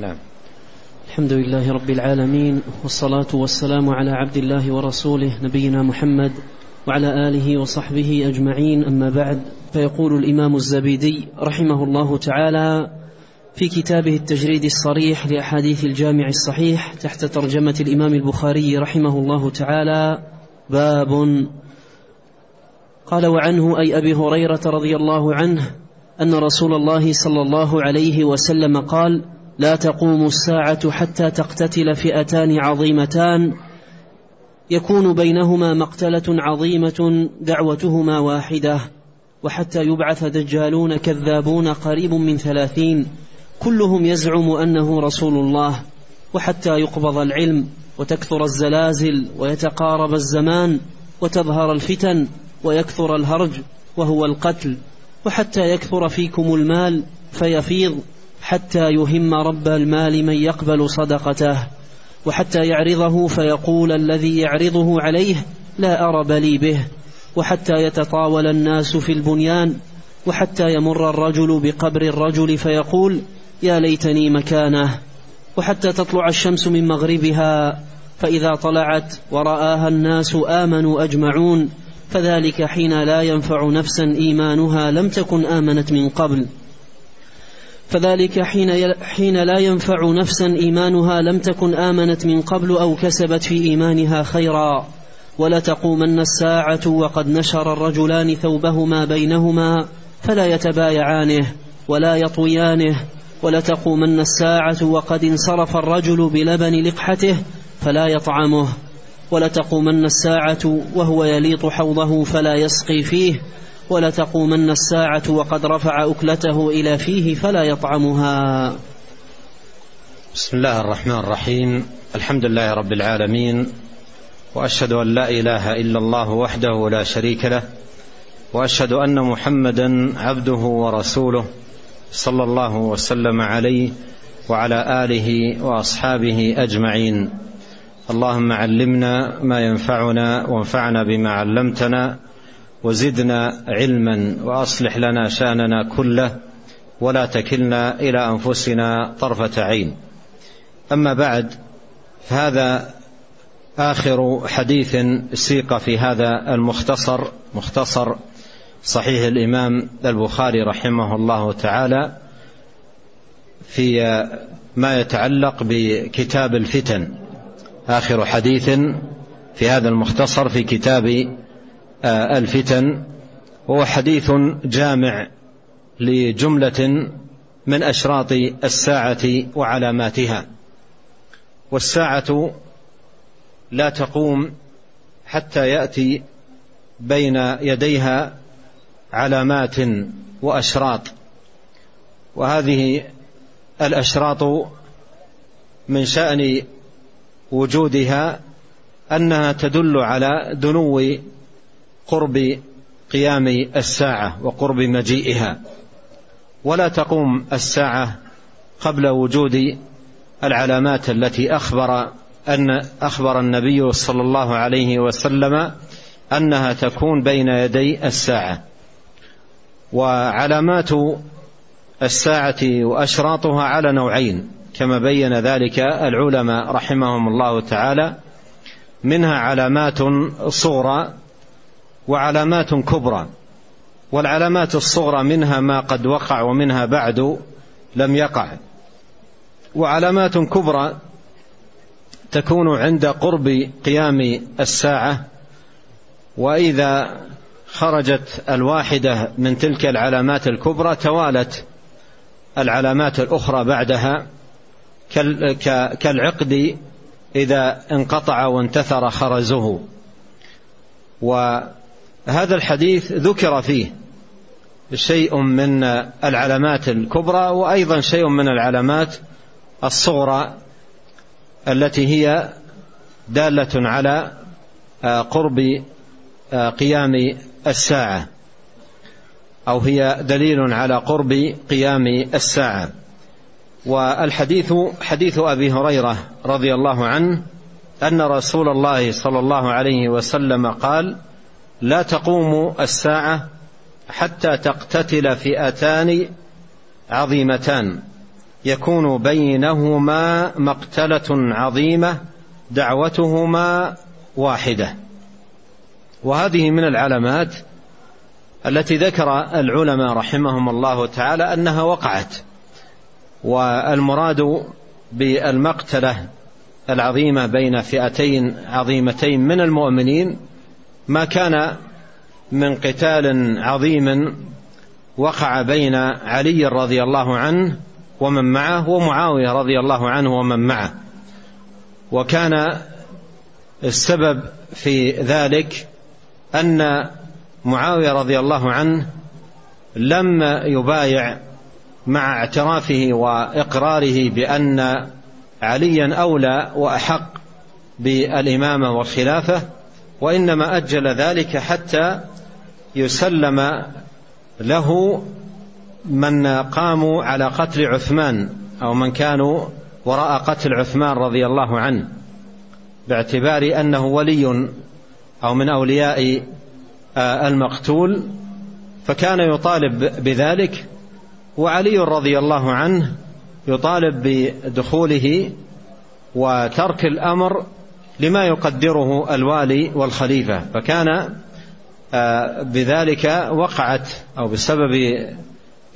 نعم. الحمد لله رب العالمين والصلاة والسلام على عبد الله ورسوله نبينا محمد وعلى آله وصحبه أجمعين أما بعد فيقول الإمام الزبيدي رحمه الله تعالى في كتابه التجريد الصريح لأحاديث الجامع الصحيح تحت ترجمة الإمام البخاري رحمه الله تعالى باب. قال وعنه أي أبي هريرة رضي الله عنه أن رسول الله صلى الله عليه وسلم قال لا تقوم الساعة حتى تقتتل فئتان عظيمتان يكون بينهما مقتلة عظيمة دعوتهما واحدة وحتى يبعث دجالون كذابون قريب من ثلاثين كلهم يزعم أنه رسول الله وحتى يقبض العلم وتكثر الزلازل ويتقارب الزمان وتظهر الفتن ويكثر الهرج وهو القتل وحتى يكثر فيكم المال فيفيض حتى يهم رب المال من يقبل صدقته وحتى يعرضه فيقول الذي يعرضه عليه لا أرب لي به وحتى يتطاول الناس في البنيان وحتى يمر الرجل بقبر الرجل فيقول يا ليتني مكانه وحتى تطلع الشمس من مغربها فإذا طلعت ورآها الناس آمنوا أجمعون فذلك حين لا ينفع نفسا إيمانها لم تكن آمنت من قبل. فذلك حين حين لا ينفع نفسا إيمانها لم تكن آمنت من قبل أو كسبت في إيمانها خيرا. ولتقومن الساعة وقد نشر الرجلان ثوبهما بينهما فلا يتبايعانه ولا يطويانه. ولتقومن الساعة وقد انصرف الرجل بلبن لقحته فلا يطعمه. ولتقومن الساعة وهو يليط حوضه فلا يسقي فيه ولتقومن الساعة وقد رفع أكلته إلى فيه فلا يطعمها. بسم الله الرحمن الرحيم. الحمد لله رب العالمين وأشهد أن لا إله إلا الله وحده لا شريك له وأشهد أن محمدا عبده ورسوله صلى الله وسلم عليه وعلى آله وأصحابه أجمعين. اللهم علمنا ما ينفعنا وانفعنا بما علمتنا وزدنا علما وأصلح لنا شأننا كله ولا تكلنا إلى أنفسنا طرفة عين. أما بعد فهذا آخر حديث سيق في هذا المختصر مختصر صحيح الإمام البخاري رحمه الله تعالى في ما يتعلق بكتاب الفتن. آخر حديث في هذا المختصر في كتاب الفتن وهو حديث جامع لجملة من أشراط الساعة وعلاماتها. والساعة لا تقوم حتى يأتي بين يديها علامات وأشراط. وهذه الأشراط من شأن وجودها أنها تدل على دنو قرب قيام الساعة وقرب مجيئها. ولا تقوم الساعة قبل وجود العلامات التي أخبر أن أخبر النبي صلى الله عليه وسلم أنها تكون بين يدي الساعة. وعلامات الساعة وأشراطها على نوعين كما بين ذلك العلماء رحمهم الله تعالى منها علامات صغرى وعلامات كبرى والعلامات الصغرى منها ما قد وقع ومنها بعد لم يقع. وعلامات كبرى تكون عند قرب قيام الساعة وإذا خرجت الواحدة من تلك العلامات الكبرى توالت العلامات الأخرى بعدها. كالعقد إذا انقطع وانتثر خرزه. وهذا الحديث ذكر فيه شيء من العلامات الكبرى وأيضا شيء من العلامات الصغرى التي هي دالة على قرب قيام الساعة أو هي دليل على قرب قيام الساعة. والحديث حديث أبي هريرة رضي الله عنه أن رسول الله صلى الله عليه وسلم قال لا تقوم الساعة حتى تقتتل فئتان عظيمتان. يكون بينهما مقتلة عظيمة دعوتهما واحدة. وهذه من العلامات التي ذكر العلماء رحمهم الله تعالى أنها وقعت. والمراد بالمقتلة العظيمة بين فئتين عظيمتين من المؤمنين ما كان من قتال عظيم وقع بين علي رضي الله عنه ومن معه ومعاوية رضي الله عنه ومن معه. وكان السبب في ذلك أن معاوية رضي الله عنه لم يبايع مع اعترافه وإقراره بأن عليا أولى وأحق بالإمامة والخلافة وإنما أجل ذلك حتى يسلم له من قاموا على قتل عثمان أو من كانوا وراء قتل عثمان رضي الله عنه باعتبار أنه ولي أو من أولياء آه، المقتول فكان يطالب بذلك وعلي رضي الله عنه يطالب بدخوله وترك الأمر لما يقدره الوالي والخليفة. فكان آه، بذلك وقعت أو بسبب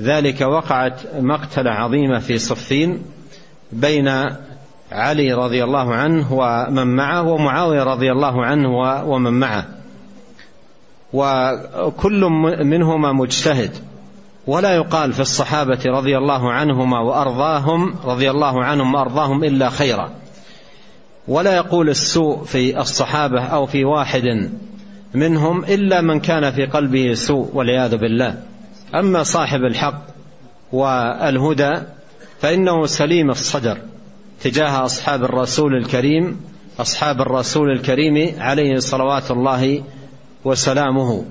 ذلك وقعت مقتلة عظيمة في صفين بين علي رضي الله عنه ومن معه ومعاوية رضي الله عنه ومن معه. وكل منهما مجتهد. ولا يقال في الصحابة رضي الله عنهما وأرضاهم رضي الله عنهم وأرضاهم إلا خيرا. ولا يقول السوء في الصحابة أو في واحد منهم إلا من كان في قلبه سوء والعياذ بالله. أما صاحب الحق والهدى فإنه سليم الصدر تجاه أصحاب الرسول الكريم أصحاب الرسول الكريم عليه صلوات الله وسلامه.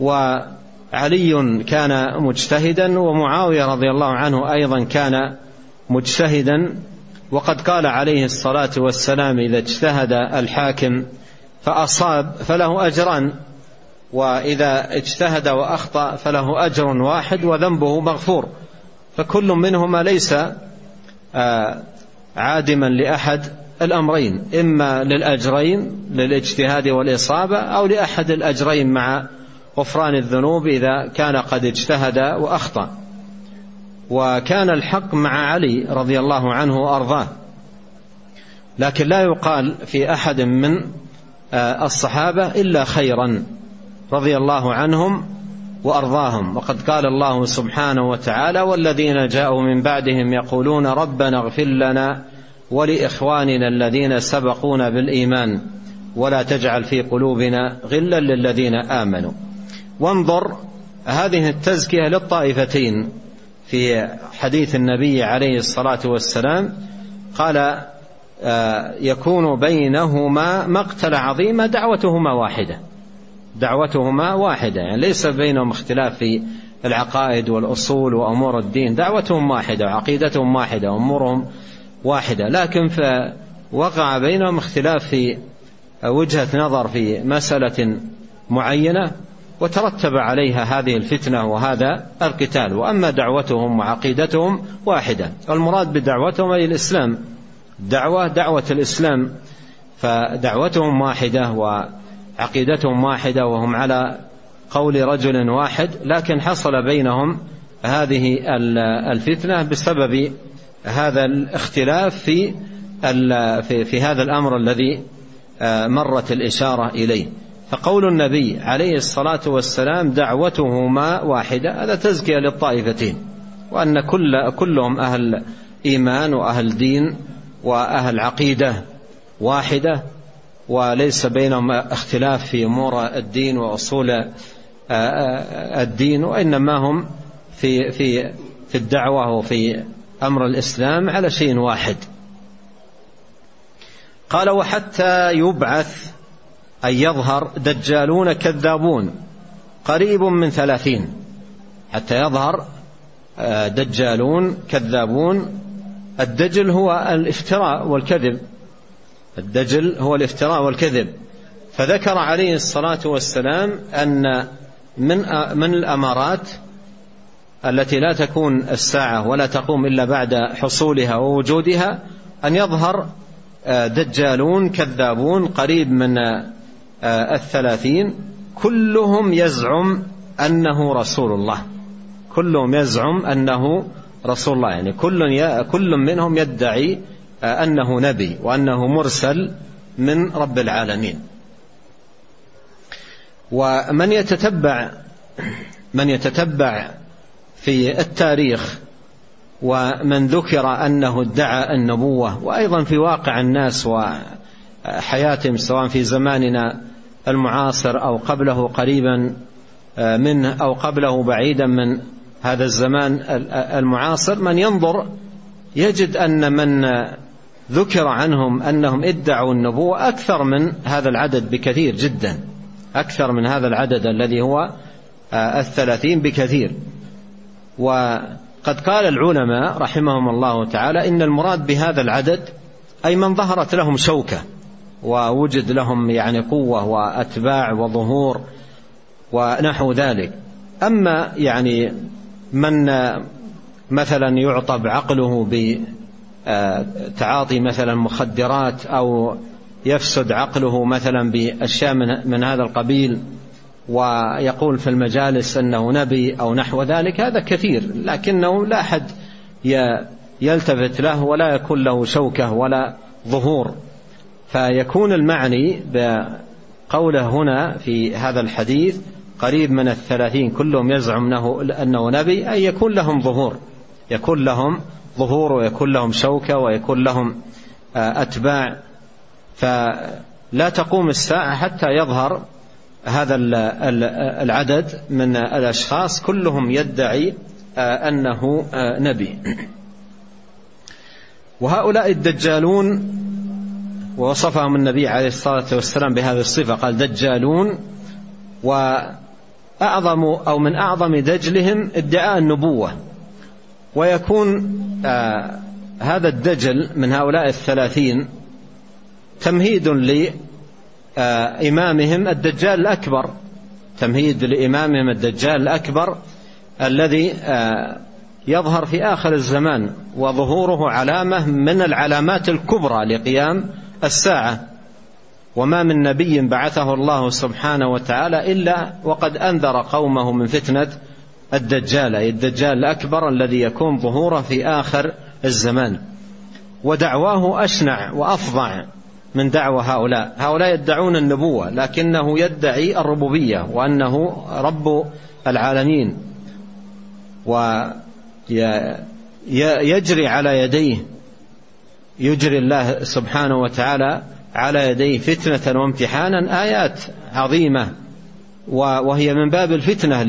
وعلي كان مجتهدا ومعاوية رضي الله عنه أيضا كان مجتهدا. وقد قال عليه الصلاة والسلام إذا اجتهد الحاكم فأصاب فله أجران وإذا اجتهد وأخطأ فله أجر واحد وذنبه مغفور. فكل منهما ليس آه، عادما لأحد الأمرين إما للأجرين للاجتهاد والإصابة أو لأحد الأجرين مع غفران الذنوب إذا كان قد اجتهد وأخطأ. وكان الحق مع علي رضي الله عنه وأرضاه. لكن لا يقال في أحد من آه، الصحابة إلا خيرا رضي الله عنهم وأرضاهم. وقد قال الله سبحانه وتعالى والذين جاءوا من بعدهم يقولون ربنا اغفر لنا ولإخواننا الذين سبقونا بالإيمان ولا تجعل في قلوبنا غلا للذين آمنوا وانظر هذه التزكية للطائفتين. في حديث النبي عليه الصلاة والسلام قال آه، يكون بينهما مقتل عظيمه دعوتهما واحدة. دعوتهما واحدة يعني ليس بينهم اختلاف في العقائد والأصول وأمور الدين. دعوتهم واحدة وعقيدتهم واحدة وأمورهم واحدة. لكن فوقع بينهم اختلاف في وجهة نظر في مسألة معينة. وترتب عليها هذه الفتنة وهذا القتال. وأما دعوتهم وعقيدتهم واحدة. المراد بدعوتهم أي الإسلام. دعوة دعوة الإسلام. فدعوتهم واحدة وعقيدتهم واحدة وهم على قول رجل واحد لكن حصل بينهم هذه الفتنة بسبب هذا الاختلاف في في, هذا الأمر الذي آه، مرت الإشارة إليه. فقول النبي عليه الصلاة والسلام دعوتهما واحدة هذا تزكية للطائفتين وأن كل كلهم أهل إيمان وأهل دين وأهل عقيدة واحدة وليس بينهم اختلاف في أمور الدين وأصول آه، آه، الدين وإنما هم في في في الدعوة وفي أمر الإسلام على شيء واحد. قال وحتى يبعث أي يظهر دجالون كذابون قريب من ثلاثين حتى يظهر آه، دجالون كذابون. الدجل هو الافتراء والكذب. الدجل هو الافتراء والكذب. فذكر عليه الصلاة والسلام أن من من الأمارات التي لا تكون الساعة ولا تقوم إلا بعد حصولها ووجودها أن يظهر دجالون كذابون قريب من الثلاثين كلهم يزعم أنه رسول الله. كلهم يزعم أنه رسول الله. يعني كل كل منهم يدعي أنه نبي وأنه مرسل من رب العالمين. ومن يتتبع من يتتبع في التاريخ ومن ذكر أنه ادعى النبوة وأيضا في واقع الناس وحياتهم سواء في زماننا المعاصر أو قبله قريبا منه أو قبله بعيدا من هذا الزمان المعاصر. من ينظر يجد أن من ذكر عنهم أنهم ادعوا النبوة أكثر من هذا العدد بكثير جدا أكثر من هذا العدد الذي هو الثلاثين بكثير. وقد قال العلماء رحمهم الله تعالى إن المراد بهذا العدد أي من ظهرت لهم شوكة. ووجد لهم يعني قوة وأتباع وظهور ونحو ذلك. أما يعني من مثلا يعطى بعقله بتعاطي مثلا مخدرات أو يفسد عقله مثلا بأشياء من هذا القبيل ويقول في المجالس أنه نبي أو نحو ذلك هذا كثير لكنه لا أحد يلتفت له ولا يكون له شوكة ولا ظهور. فيكون المعني بقوله هنا في هذا الحديث قريب من الثلاثين كلهم يزعم أنه, أنه نبي أي يكون لهم ظهور. يكون لهم ظهور ويكون لهم شوكة ويكون لهم أتباع. فلا تقوم الساعة حتى يظهر هذا العدد من الأشخاص كلهم يدعي أنه نبي. وهؤلاء الدجالون ووصفهم النبي عليه الصلاة والسلام بهذه الصفة قال دجالون وأعظم أو من أعظم دجلهم ادعاء النبوة. ويكون هذا الدجل من هؤلاء الثلاثين تمهيد إمامهم الدجال الأكبر. تمهيد لإمامهم الدجال الأكبر الذي يظهر في آخر الزمان وظهوره علامة من العلامات الكبرى لقيام الساعة وما من نبي بعثه الله سبحانه وتعالى إلا وقد أنذر قومه من فتنة الدجال أي الدجال الأكبر الذي يكون ظهوره في آخر الزمان. ودعواه أشنع وأفظع من دعوى هؤلاء. هؤلاء يدعون النبوة لكنه يدعي الربوبية وأنه رب العالمين ويجري على يديه يجري الله سبحانه وتعالى على يديه فتنة وامتحانا آيات عظيمة وهي من باب الفتنة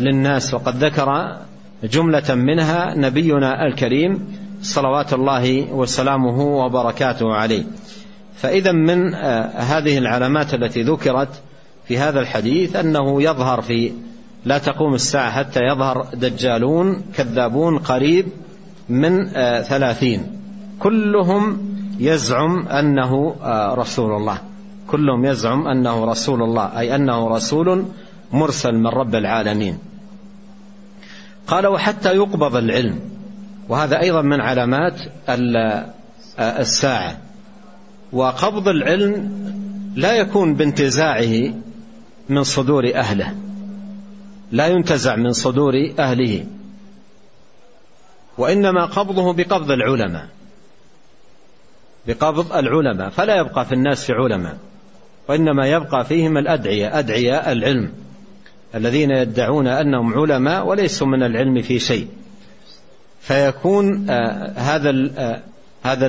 للناس. وقد ذكر جملة منها نبينا الكريم صلوات الله وسلامه وبركاته عليه. فإذا من هذه العلامات التي ذكرت في هذا الحديث أنه يظهر في لا تقوم الساعة حتى يظهر دجالون كذابون قريب من ثلاثين. كلهم يزعم أنه رسول الله. كلهم يزعم أنه رسول الله أي أنه رسول مرسل من رب العالمين. قال وحتى يقبض العلم. وهذا أيضا من علامات الساعة. وقبض العلم لا يكون بانتزاعه من صدور أهله. لا ينتزع من صدور أهله. وإنما قبضه بقبض العلماء. بقبض العلماء فلا يبقى في الناس علماء وإنما يبقى فيهم الأدعية ادعياء العلم الذين يدعون أنهم علماء وليسوا من العلم في شيء. فيكون آه، هذا آه، هذا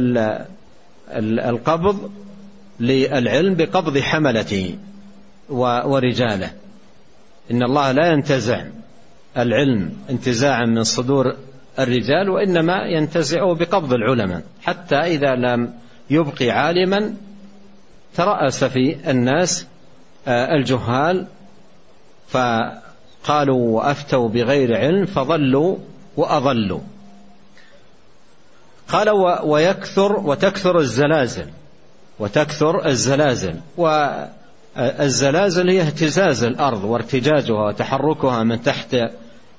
القبض للعلم بقبض حملته ورجاله. إن الله لا ينتزع العلم انتزاعا من صدور الرجال وإنما ينتزعه بقبض العلماء. حتى إذا لم يبقي عالما ترأس في الناس آه، الجهال فقالوا وأفتوا بغير علم فضلوا وأضلوا. قال ويكثر وتكثر الزلازل وتكثر الزلازل. والزلازل هي اهتزاز الأرض وارتجاجها وتحركها من تحت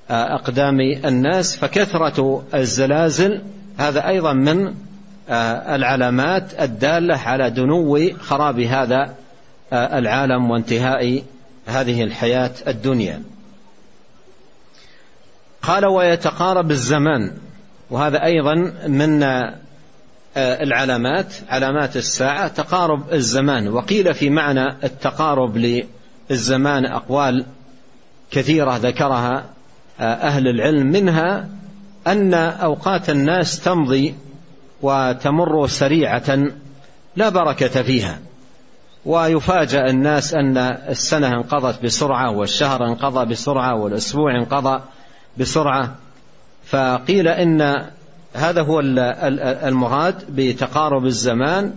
أقدام الناس فكثرة الزلازل هذا أيضا من العلامات الدالة على دنو خراب هذا العالم وانتهاء هذه الحياة الدنيا. قال ويتقارب الزمان وهذا أيضا من العلامات علامات الساعة تقارب الزمان. وقيل في معنى التقارب للزمان أقوال كثيرة ذكرها أهل العلم منها أن أوقات الناس تمضي وتمر سريعة لا بركة فيها ويفاجأ الناس أن السنة انقضت بسرعة والشهر انقضى بسرعة والأسبوع انقضى بسرعة. فقيل إن هذا هو المراد بتقارب الزمان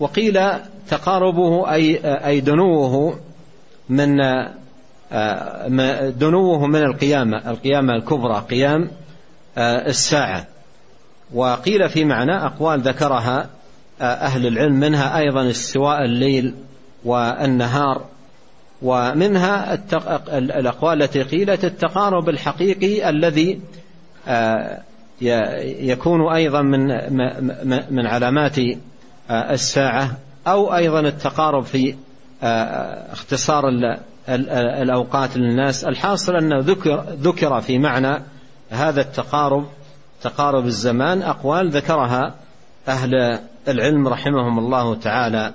وقيل تقاربه أي أي دنوه من دنوه من القيامة القيامة الكبرى قيام الساعة. وقيل في معنى أقوال ذكرها أهل العلم منها أيضا استواء الليل والنهار ومنها الأقوال التي قيلت التقارب الحقيقي الذي يكون أيضا من من علامات الساعة أو أيضا التقارب في اختصار الأوقات للناس الحاصل أنه ذكر ذكر في معنى هذا التقارب تقارب الزمان أقوال ذكرها أهل العلم رحمهم الله تعالى.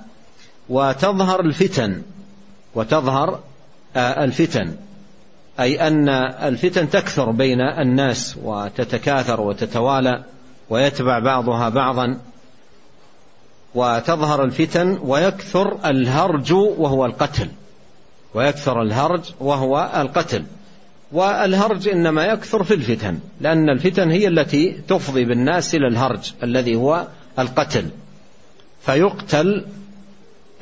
وتظهر الفتن وتظهر الفتن. أي أن الفتن تكثر بين الناس وتتكاثر وتتوالى ويتبع بعضها بعضا. وتظهر الفتن ويكثر الهرج وهو القتل. ويكثر الهرج وهو القتل. والهرج إنما يكثر في الفتن لأن الفتن هي التي تفضي بالناس إلى الهرج الذي هو القتل. فيقتل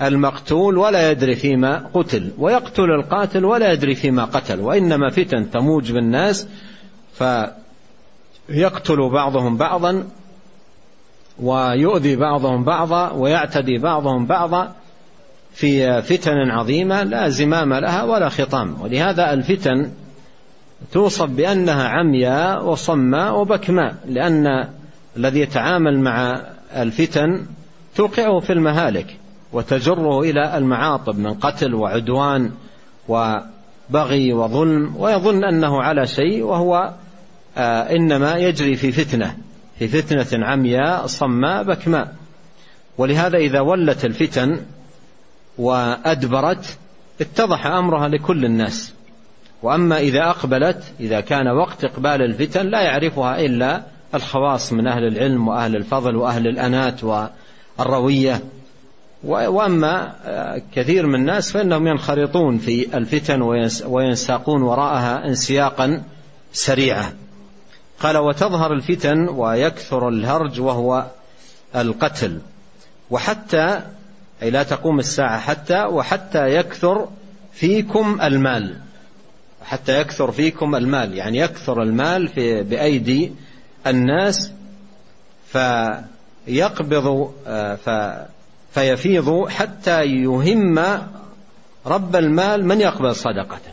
المقتول ولا يدري فيما قتل ويقتل القاتل ولا يدري فيما قتل وإنما فتن تموج بالناس فيقتل بعضهم بعضا ويؤذي بعضهم بعضا ويعتدي بعضهم بعضا في فتن عظيمة لا زمام لها ولا خطام. ولهذا الفتن توصف بأنها عمياء وصماء وبكماء لأن الذي يتعامل مع الفتن توقعه في المهالك وتجره إلى المعاطب من قتل وعدوان وبغي وظلم ويظن أنه على شيء وهو آه إنما يجري في فتنة في فتنة عمياء صماء بكماء. ولهذا إذا ولت الفتن وأدبرت اتضح أمرها لكل الناس. وأما إذا أقبلت إذا كان وقت إقبال الفتن لا يعرفها إلا الخواص من أهل العلم وأهل الفضل وأهل الأنات والروية. وأما كثير من الناس فإنهم ينخرطون في الفتن وينساقون وراءها انسياقا سريعا قال وتظهر الفتن ويكثر الهرج وهو القتل. وحتى أي لا تقوم الساعة حتى وحتى يكثر فيكم المال. حتى يكثر فيكم المال يعني يكثر المال في بأيدي الناس فيقبض ف فيفيض حتى يهم رب المال من يقبل صدقته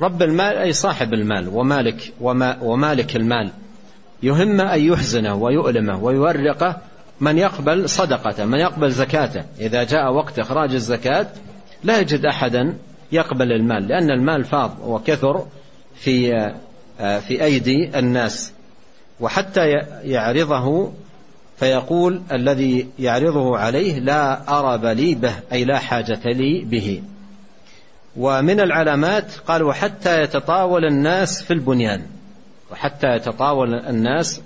رب المال أي صاحب المال ومالك وما ومالك المال. يهم أن يحزنه ويؤلمه ويورقه من يقبل صدقته من يقبل زكاته. إذا جاء وقت إخراج الزكاة لا يجد أحدا يقبل المال لأن المال فاض وكثر في في أيدي الناس. وحتى يعرضه فيقول الذي يعرضه عليه لا أرب لي به أي لا حاجة لي به. ومن العلامات قال وحتى يتطاول الناس في البنيان. وحتى يتطاول الناس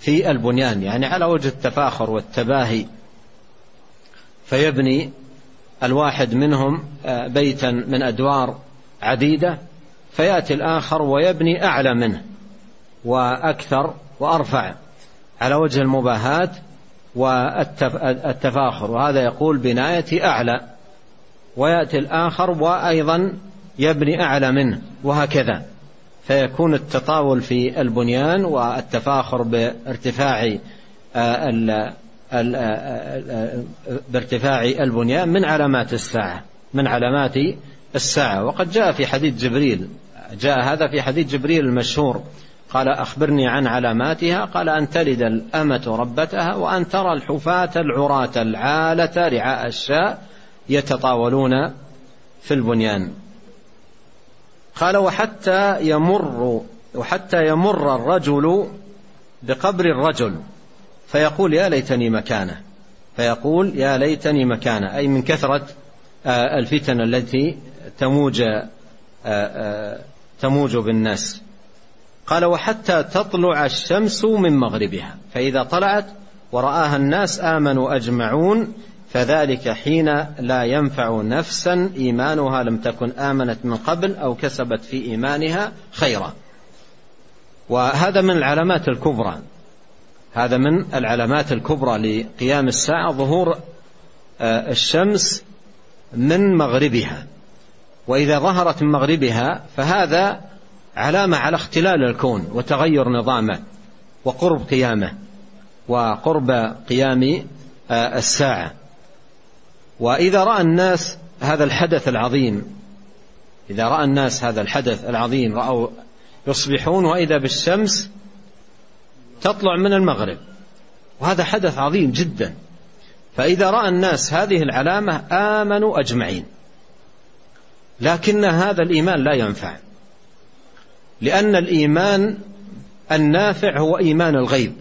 في البنيان يعني على وجه التفاخر والتباهي فيبني الواحد منهم آه، بيتا من أدوار عديدة فيأتي الآخر ويبني أعلى منه وأكثر وأرفع على وجه المباهاة والتفاخر وهذا يقول بنايتي أعلى ويأتي الآخر وأيضا يبني أعلى منه وهكذا. فيكون التطاول في البنيان والتفاخر بارتفاع آه، آه، بارتفاع البنيان من علامات الساعة من علامات الساعة. وقد جاء في حديث جبريل جاء هذا في حديث جبريل المشهور. قال أخبرني عن علاماتها. قال أن تلد الأمة ربتها وأن ترى الحفاة العراة العالة رعاء الشاء يتطاولون في البنيان. قال وحتى يمر وحتى يمر الرجل بقبر الرجل فيقول يا ليتني مكانه. فيقول يا ليتني مكانه أي من كثرة آه، الفتن التي تموج آه، آه، تموج بالناس. قال وحتى تطلع الشمس من مغربها فإذا طلعت ورآها الناس آمنوا أجمعون فذلك حين لا ينفع نفسا إيمانها لم تكن آمنت من قبل أو كسبت في إيمانها خيرا. وهذا من العلامات الكبرى. هذا من العلامات الكبرى لقيام الساعة ظهور آه، الشمس من مغربها. وإذا ظهرت من مغربها فهذا علامة على اختلال الكون وتغير نظامه وقرب قيامه وقرب قيام آه، الساعة. وإذا رأى الناس هذا الحدث العظيم إذا رأى الناس هذا الحدث العظيم رأوا يصبحون وإذا بالشمس تطلع من المغرب. وهذا حدث عظيم جدا. فإذا رأى الناس هذه العلامة آمنوا أجمعين. لكن هذا الإيمان لا ينفع. لأن الإيمان النافع هو إيمان الغيب.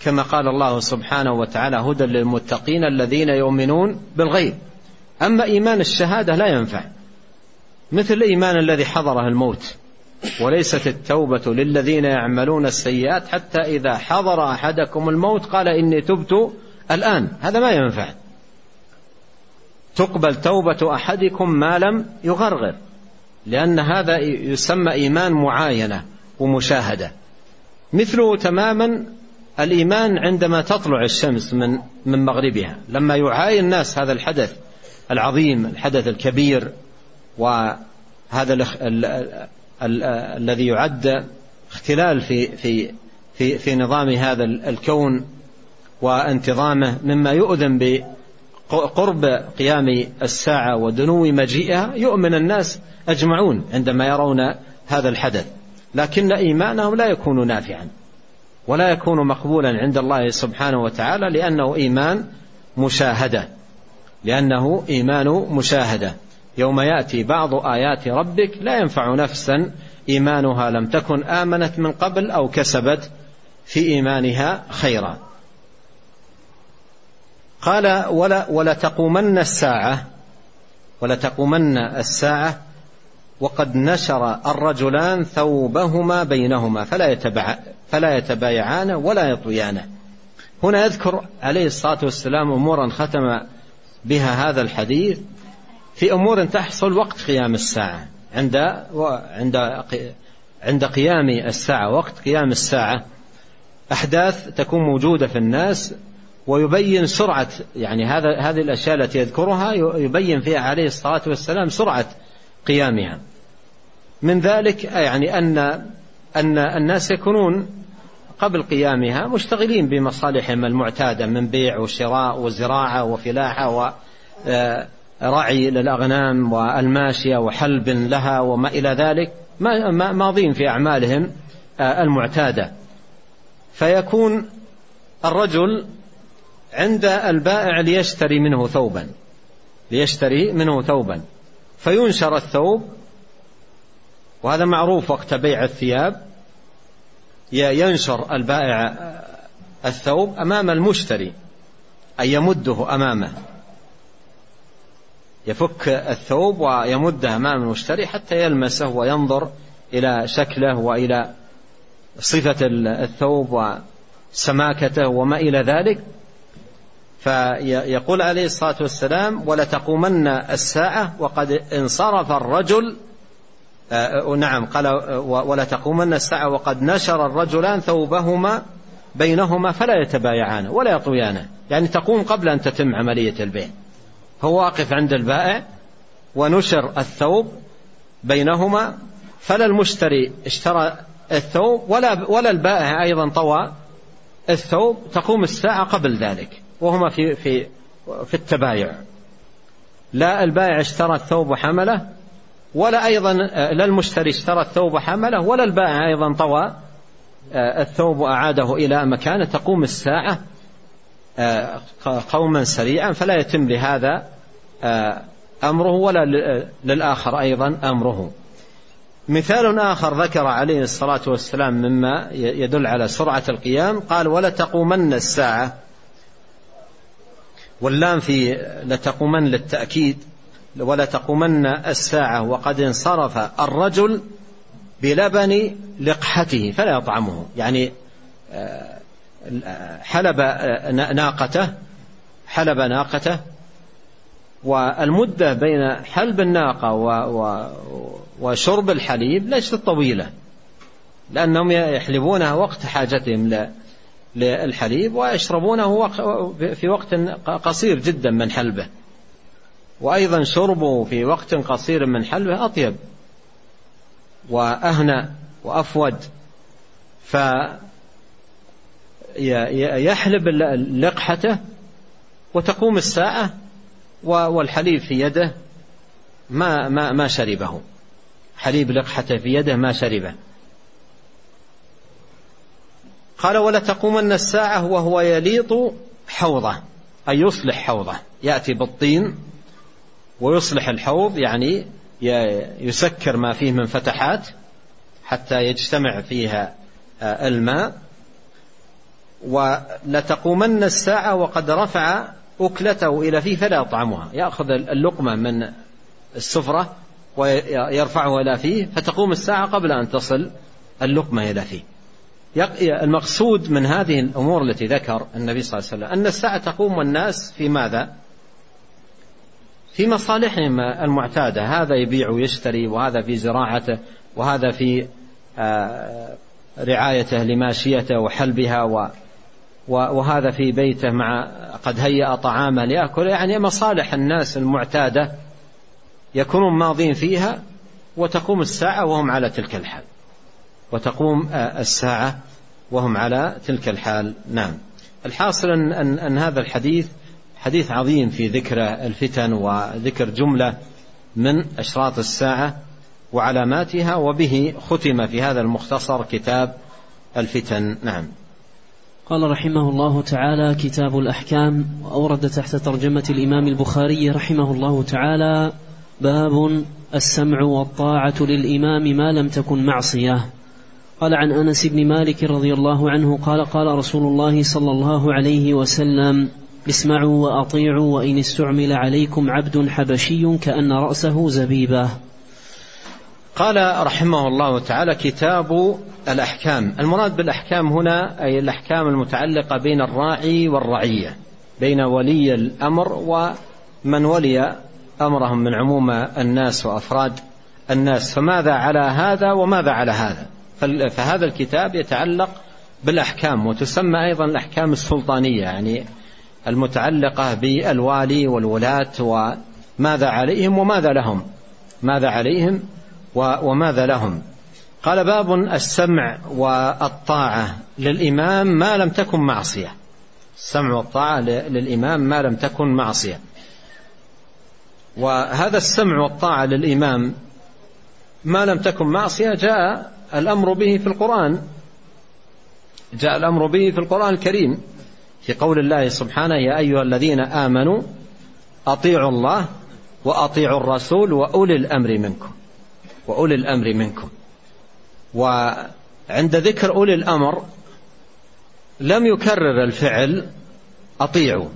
كما قال الله سبحانه وتعالى هدى للمتقين الذين يؤمنون بالغيب. أما إيمان الشهادة لا ينفع. مثل الإيمان الذي حضره الموت. وليست التوبة للذين يعملون السيئات حتى إذا حضر أحدكم الموت قال إني تبت الآن. هذا ما ينفع. تقبل توبة أحدكم ما لم يغرغر. لأن هذا يسمى إيمان معاينة ومشاهدة. مثله تماما الإيمان عندما تطلع الشمس من من مغربها لما يعاين الناس هذا الحدث العظيم الحدث الكبير وهذا الذي يعد اختلال في في في في نظام هذا الكون وانتظامه مما يؤذن بقرب قيام الساعة ودنو مجيئها يؤمن الناس أجمعون عندما يرون هذا الحدث. لكن إيمانهم لا يكون نافعا. ولا يكون مقبولا عند الله سبحانه وتعالى لأنه إيمان مشاهدة. لأنه إيمان مشاهدة. يوم يأتي بعض آيات ربك لا ينفع نفسا إيمانها لم تكن آمنت من قبل أو كسبت في إيمانها خيرا. قال ولا ولتقومن الساعة ولتقومن الساعة وقد نشر الرجلان ثوبهما بينهما فلا يتبع فلا يتبايعان ولا يطويانه هنا يذكر عليه الصلاة والسلام أمورا ختم بها هذا الحديث. في أمور تحصل وقت قيام الساعة. عند عند عند قيام الساعة وقت قيام الساعة. أحداث تكون موجودة في الناس ويبين سرعة يعني هذا هذه الأشياء التي يذكرها يبين فيها عليه الصلاة والسلام سرعة قيامها. من ذلك يعني أن أن الناس يكونون قبل قيامها مشتغلين بمصالحهم المعتادة من بيع وشراء وزراعة وفلاحة و آه، للأغنام والماشية وحلب لها وما إلى ذلك ماضين في أعمالهم آه، المعتادة. فيكون الرجل عند البائع ليشتري منه ثوبا ليشتري منه ثوبا. فينشر الثوب وهذا معروف وقت بيع الثياب ينشر البائع الثوب أمام المشتري أي يمده أمامه. يفك الثوب ويمده أمام المشتري حتى يلمسه وينظر إلى شكله وإلى صفة الثوب وسماكته وما إلى ذلك. فيقول عليه الصلاة والسلام ولتقومن الساعة وقد انصرف الرجل آه نعم قال ولتقومن الساعة وقد نشر الرجلان ثوبهما بينهما فلا يتبايعان ولا يطويانه يعني تقوم قبل أن تتم عملية البيع. هو واقف عند البائع ونشر الثوب بينهما فلا المشتري اشترى الثوب ولا ولا البائع أيضا طوى الثوب تقوم الساعة قبل ذلك. وهما في في في التبايع. لا البائع اشترى الثوب وحمله ولا أيضا لا المشتري اشترى الثوب وحمله ولا البائع أيضا طوى الثوب وأعاده إلى مكانه تقوم الساعة قوما سريعا فلا يتم لهذا أمره ولا للآخر أيضا أمره. مثال آخر ذكر عليه الصلاة والسلام مما يدل على سرعة القيام قال ولتقومن الساعة. واللام في لتقومن للتأكيد ولتقومن الساعة وقد انصرف الرجل بلبن لقحته فلا يطعمه. يعني آه، حلب ناقته حلب ناقته والمدة بين حلب الناقة وشرب الحليب ليست طويلة لأنهم يحلبونها وقت حاجتهم للحليب ويشربونه في وقت قصير جدا من حلبه. وأيضا شربه في وقت قصير من حلبه أطيب وأهنى وأفود. فيحلب لقحته وتقوم الساعة والحليب في يده ما ما ما شربه. حليب لقحته في يده ما شربه. قال ولتقومن الساعة وهو يليط حوضه أي يصلح حوضه يأتي بالطين ويصلح الحوض يعني يسكر ما فيه من فتحات حتى يجتمع فيها آه، الماء. ولتقومن الساعة وقد رفع أكلته إلى فيه فلا يطعمها يأخذ اللقمة من السفرة ويرفعها إلى فيه فتقوم الساعة قبل أن تصل اللقمة إلى فيه. المقصود من هذه الأمور التي ذكر النبي صلى الله عليه وسلم أن الساعة تقوم والناس في ماذا؟ في مصالحهم المعتادة. هذا يبيع ويشتري وهذا في زراعته وهذا في آه، رعايته لماشيته وحلبها وهذا في بيته مع قد هيأ طعاما ليأكل. يعني مصالح الناس المعتادة يكونون ماضين فيها وتقوم الساعة وهم على تلك الحال. وتقوم آه، الساعة وهم على تلك الحال. نعم. الحاصل أن, أن, أن هذا الحديث حديث عظيم في ذكر الفتن وذكر جملة من أشراط الساعة وعلاماتها وبه ختم في هذا المختصر كتاب الفتن. نعم. قال رحمه الله تعالى كتاب الأحكام وأورد تحت ترجمة الإمام البخاري رحمه الله تعالى باب السمع والطاعة للإمام ما لم تكن معصية. قال عن أنس بن مالك رضي الله عنه قال قال رسول الله صلى الله عليه وسلم اسمعوا وأطيعوا وإن استعمل عليكم عبد حبشي كأن رأسه زبيبة. قال رحمه الله تعالى كتاب الأحكام. المراد بالأحكام هنا أي الأحكام المتعلقة بين الراعي والرعية بين ولي الأمر ومن ولي أمرهم من عموم الناس وأفراد الناس. فماذا على هذا وماذا على هذا؟ فهذا الكتاب يتعلق بالأحكام وتسمى أيضا الأحكام السلطانية يعني المتعلقة بالوالي والولاة وماذا عليهم وماذا لهم ماذا عليهم وماذا لهم. قال باب السمع والطاعة للإمام ما لم تكن معصية. السمع والطاعة للإمام ما لم تكن معصية. وهذا السمع والطاعة للإمام ما لم تكن معصية جاء الأمر به في القرآن. جاء الأمر به في القرآن الكريم. في قول الله سبحانه يا أيها الذين آمنوا أطيعوا الله وأطيعوا الرسول وأولي الأمر منكم. وأولي الأمر منكم. وعند ذكر أولي الأمر لم يكرر الفعل أطيعوا.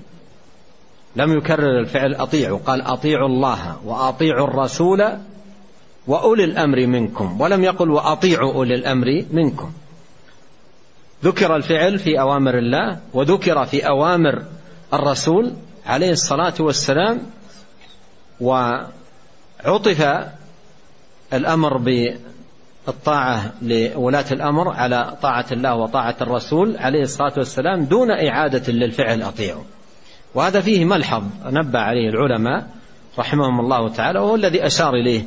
لم يكرر الفعل أطيعوا. قال أطيعوا الله وأطيعوا الرسول وأولي الأمر منكم ولم يقل وأطيعوا أولي الأمر منكم. ذكر الفعل في أوامر الله وذكر في أوامر الرسول عليه الصلاة والسلام وعطف الأمر بالطاعة لولاة الأمر على طاعة الله وطاعة الرسول عليه الصلاة والسلام دون إعادة للفعل أطيعوا وهذا فيه ملحظ نبه عليه العلماء رحمهم الله تعالى وهو الذي أشار إليه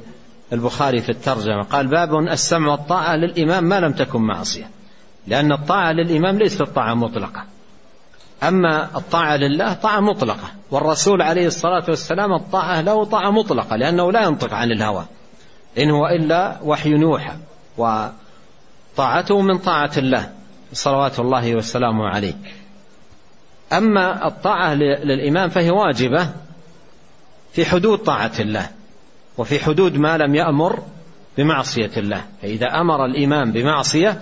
البخاري في الترجمة قال باب السمع والطاعة للإمام ما لم تكن معصية لأن الطاعة للإمام ليست طاعة مطلقة. أما الطاعة لله طاعة مطلقة والرسول عليه الصلاة والسلام الطاعة له طاعة مطلقة لأنه لا ينطق عن الهوى. إن هو إلا وحي يوحى وطاعته من طاعة الله صلوات الله وسلامه عليه. أما الطاعة للإمام فهي واجبة في حدود طاعة الله. وفي حدود ما لم يأمر بمعصية الله. فإذا أمر الإمام بمعصية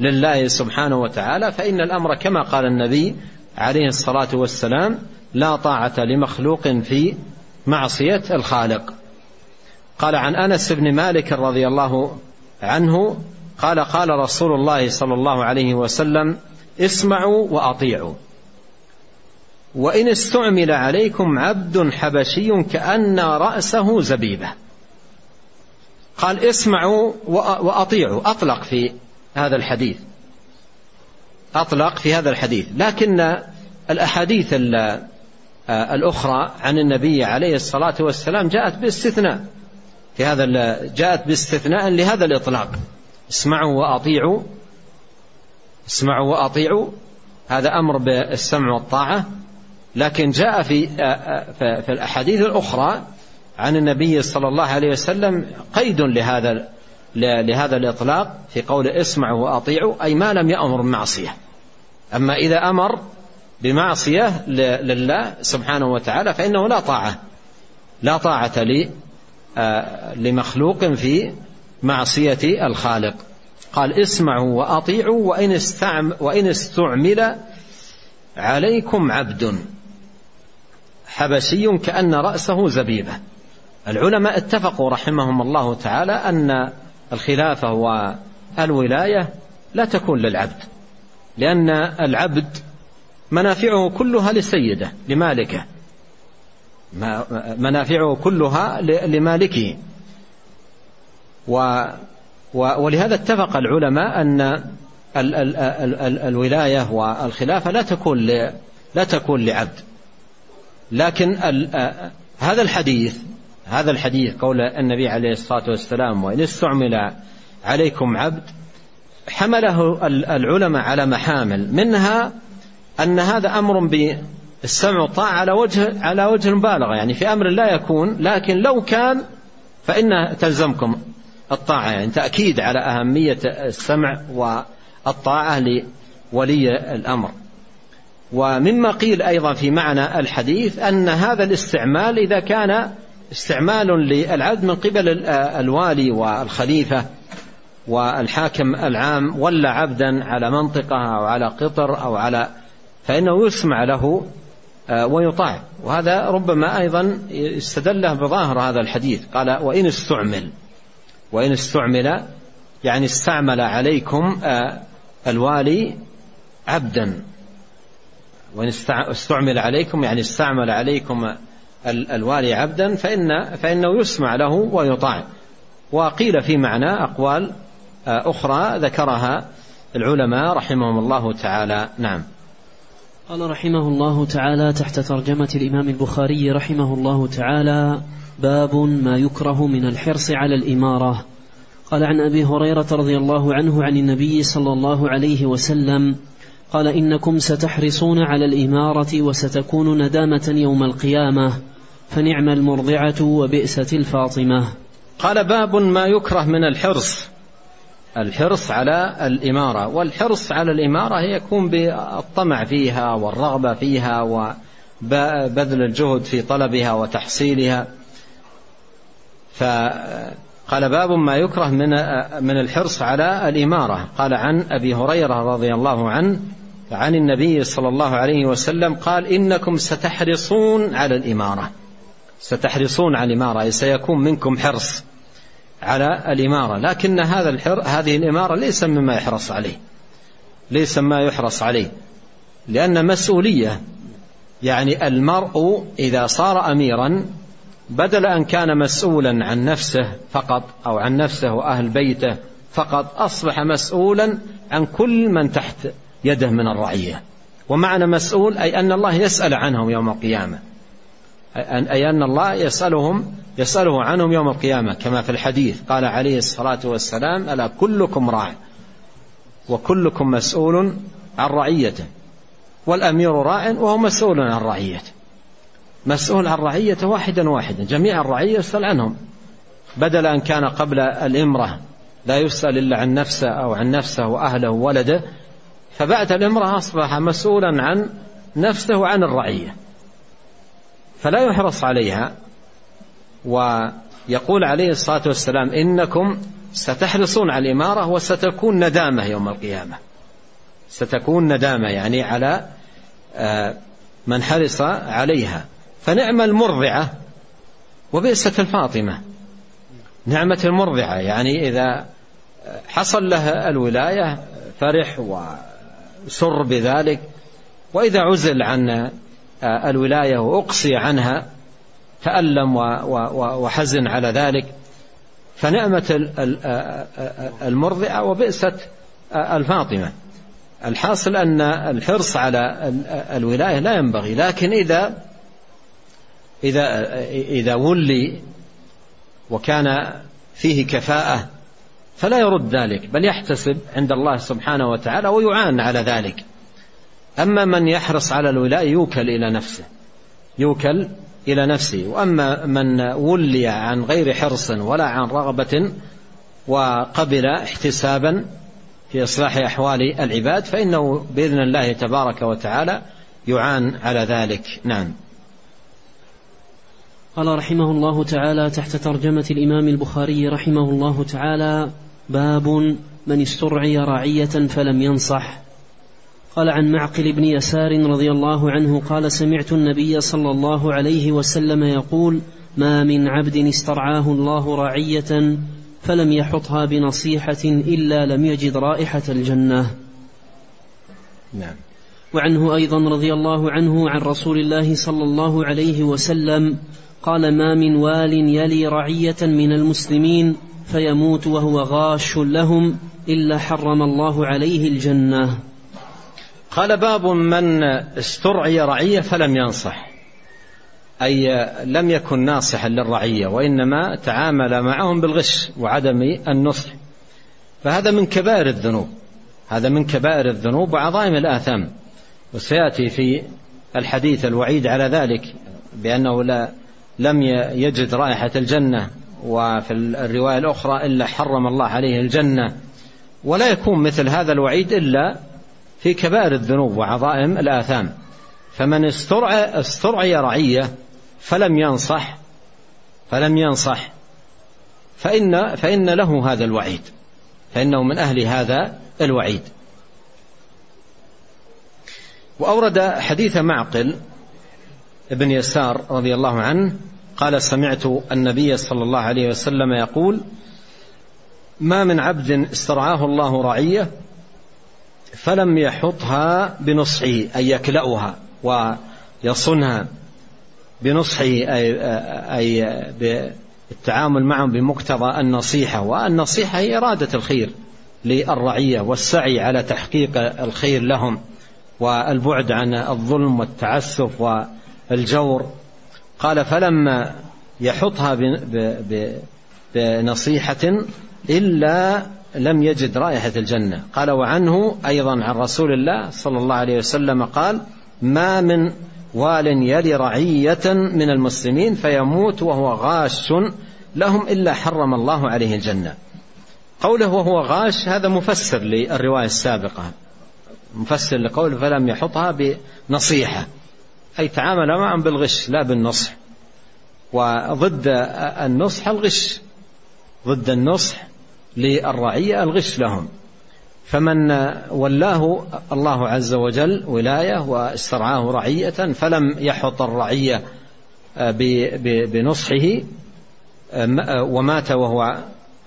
لله سبحانه وتعالى فإن الأمر كما قال النبي عليه الصلاة والسلام لا طاعة لمخلوق في معصية الخالق. قال عن أنس بن مالك رضي الله عنه قال قال رسول الله صلى الله عليه وسلم اسمعوا وأطيعوا. وإن استعمل عليكم عبد حبشي كأن رأسه زبيبة. قال اسمعوا وأطيعوا. أطلق في هذا الحديث. أطلق في هذا الحديث. لكن الأحاديث الأخرى عن النبي عليه الصلاة والسلام جاءت باستثناء. في هذا جاءت باستثناء لهذا الإطلاق. اسمعوا وأطيعوا. اسمعوا وأطيعوا. هذا أمر بالسمع والطاعة. لكن جاء في في الأحاديث الأخرى عن النبي صلى الله عليه وسلم قيد لهذا لهذا الإطلاق في قول اسمعوا وأطيعوا أي ما لم يأمر بمعصية. أما إذا أمر بمعصية لله سبحانه وتعالى فإنه لا طاعة لا طاعة لمخلوق في معصية الخالق. قال اسمعوا استعم وإن استعمل عليكم عبد. حبشي كأن رأسه زبيبة. العلماء اتفقوا رحمهم الله تعالى أن الخلافة والولاية لا تكون للعبد لأن العبد منافعه كلها لسيده لمالكه. منافعه كلها لمالكه. و ولهذا اتفق العلماء أن ال ال ال الولاية والخلافة لا تكون لا تكون لعبد. لكن هذا الحديث هذا الحديث قول النبي عليه الصلاة والسلام وإن استعمل عليكم عبد حمله العلماء على محامل منها أن هذا أمر بالسمع والطاعة على وجه على وجه المبالغة يعني في أمر لا يكون لكن لو كان فإن تلزمكم الطاعة يعني تأكيد على أهمية السمع والطاعة لولي الأمر. ومما قيل أيضا في معنى الحديث أن هذا الاستعمال إذا كان استعمال للعبد من قبل الوالي والخليفة والحاكم العام ولا عبدا على منطقة أو على قطر أو على فإنه يسمع له ويطاع. وهذا ربما أيضا استدل بظاهر هذا الحديث. قال وإن استعمل وإن استعمل يعني استعمل عليكم الوالي عبدا. وإن استعمل عليكم يعني استعمل عليكم الوالي عبدا فإن فإنه يسمع له ويطاع. وقيل في معنى أقوال أخرى ذكرها العلماء رحمهم الله تعالى. نعم. قال رحمه الله تعالى تحت ترجمة الإمام البخاري رحمه الله تعالى باب ما يكره من الحرص على الإمارة. قال عن أبي هريرة رضي الله عنه عن النبي صلى الله عليه وسلم قال إنكم ستحرصون على الإمارة وستكون ندامة يوم القيامة فنعم المرضعة وبئست الفاطمة. قال باب ما يكره من الحرص الحرص على الإمارة والحرص على الإمارة يكون بالطمع فيها والرغبة فيها وبذل الجهد في طلبها وتحصيلها. فقال باب ما يكره من من الحرص على الإمارة. قال عن أبي هريرة رضي الله عنه عن النبي صلى الله عليه وسلم قال إنكم ستحرصون على الإمارة. ستحرصون على الإمارة سيكون منكم حرص على الإمارة. لكن هذا الحر هذه الإمارة ليس مما يحرص عليه. ليس ما يحرص عليه. لأن مسؤولية يعني المرء إذا صار أميرا بدل أن كان مسؤولا عن نفسه فقط أو عن نفسه وأهل بيته فقط أصبح مسؤولا عن كل من تحت يده من الرعية. ومعنى مسؤول أي أن الله يسأل عنهم يوم القيامة. أي أن الله يسألهم يسأله عنهم يوم القيامة كما في الحديث. قال عليه الصلاة والسلام ألا كلكم راع؟ وكلكم مسؤول عن رعيته. والأمير راع وهو مسؤول عن رعيته. مسؤول عن رعيته واحدا واحدا. جميع الرعية يسأل عنهم. بدل أن كان قبل الإمرة لا يسأل إلا عن نفسه أو عن نفسه وأهله وولده فبعد الإمرة أصبح مسؤولا عن نفسه وعن الرعية. فلا يحرص عليها ويقول عليه الصلاة والسلام إنكم ستحرصون على الإمارة وستكون ندامة يوم القيامة. ستكون ندامة يعني على آه، من حرص عليها. فنعم المرضعة وبئست الفاطمة. نعمة المرضعة يعني إذا حصل له الولاية فرح وسر بذلك وإذا عزل عن آه، الولاية وأقصي عنها تألم وحزن على ذلك فنعمة المرضعة وبئست الفاطمة. الحاصل أن الحرص على الولاية لا ينبغي لكن إذا إذا إذا ولي وكان فيه كفاءة فلا يرد ذلك بل يحتسب عند الله سبحانه وتعالى ويعان على ذلك. أما من يحرص على الولاية يوكل إلى نفسه يوكل إلى نفسه. وأما من ولي عن غير حرص ولا عن رغبة وقبل احتسابا في إصلاح أحوال العباد فإنه بإذن الله تبارك وتعالى يعان على ذلك. نعم. قال رحمه الله تعالى تحت ترجمة الإمام البخاري رحمه الله تعالى باب من استرعي رعية فلم ينصح. قال عن معقل بن يسار رضي الله عنه قال سمعت النبي صلى الله عليه وسلم يقول ما من عبد استرعاه الله رعيه فلم يحطها بنصيحة إلا لم يجد رائحة الجنة. نعم. وعنه أيضا رضي الله عنه عن رسول الله صلى الله عليه وسلم قال ما من وال يلي رعيه من المسلمين فيموت وهو غاش لهم إلا حرم الله عليه الجنة. قال باب من استرعي رعية فلم ينصح. أي لم يكن ناصحا للرعية وإنما تعامل معهم بالغش وعدم النصح. فهذا من كبائر الذنوب. هذا من كبائر الذنوب وعظائم الآثام وسيأتي في الحديث الوعيد على ذلك بأنه لا لم يجد رائحة الجنة. وفي الرواية الأخرى إلا حرم الله عليه الجنة. ولا يكون مثل هذا الوعيد إلا في كبائر الذنوب وعظائم الآثام. فمن استرعى, استرعي رعية فلم ينصح فلم ينصح فإن فإن له هذا الوعيد. فإنه من أهل هذا الوعيد. وأورد حديث معقل ابن يسار رضي الله عنه قال سمعت النبي صلى الله عليه وسلم يقول ما من عبد استرعاه الله رعية فلم يحطها بنصحه أي يكلأها ويصنها بنصحه أي, أي بالتعامل معهم بمقتضى النصيحة والنصيحة هي إرادة الخير للرعية والسعي على تحقيق الخير لهم والبعد عن الظلم والتعسف والجور. قال فلما يحطها بنصيحة إلا لم يجد رائحة الجنة. قال وعنه أيضا عن رسول الله صلى الله عليه وسلم قال ما من وال يلي رعية من المسلمين فيموت وهو غاش لهم إلا حرم الله عليه الجنة. قوله وهو غاش هذا مفسر للرواية السابقة. مفسر لقوله فلم يحطها بنصيحة. أي تعامل معهم بالغش لا بالنصح. وضد النصح الغش. ضد النصح للرعية الغش لهم. فمن ولاه الله عز وجل ولاية واسترعاه رعية فلم يحط الرعية آه، بنصحه آه، آه، ومات وهو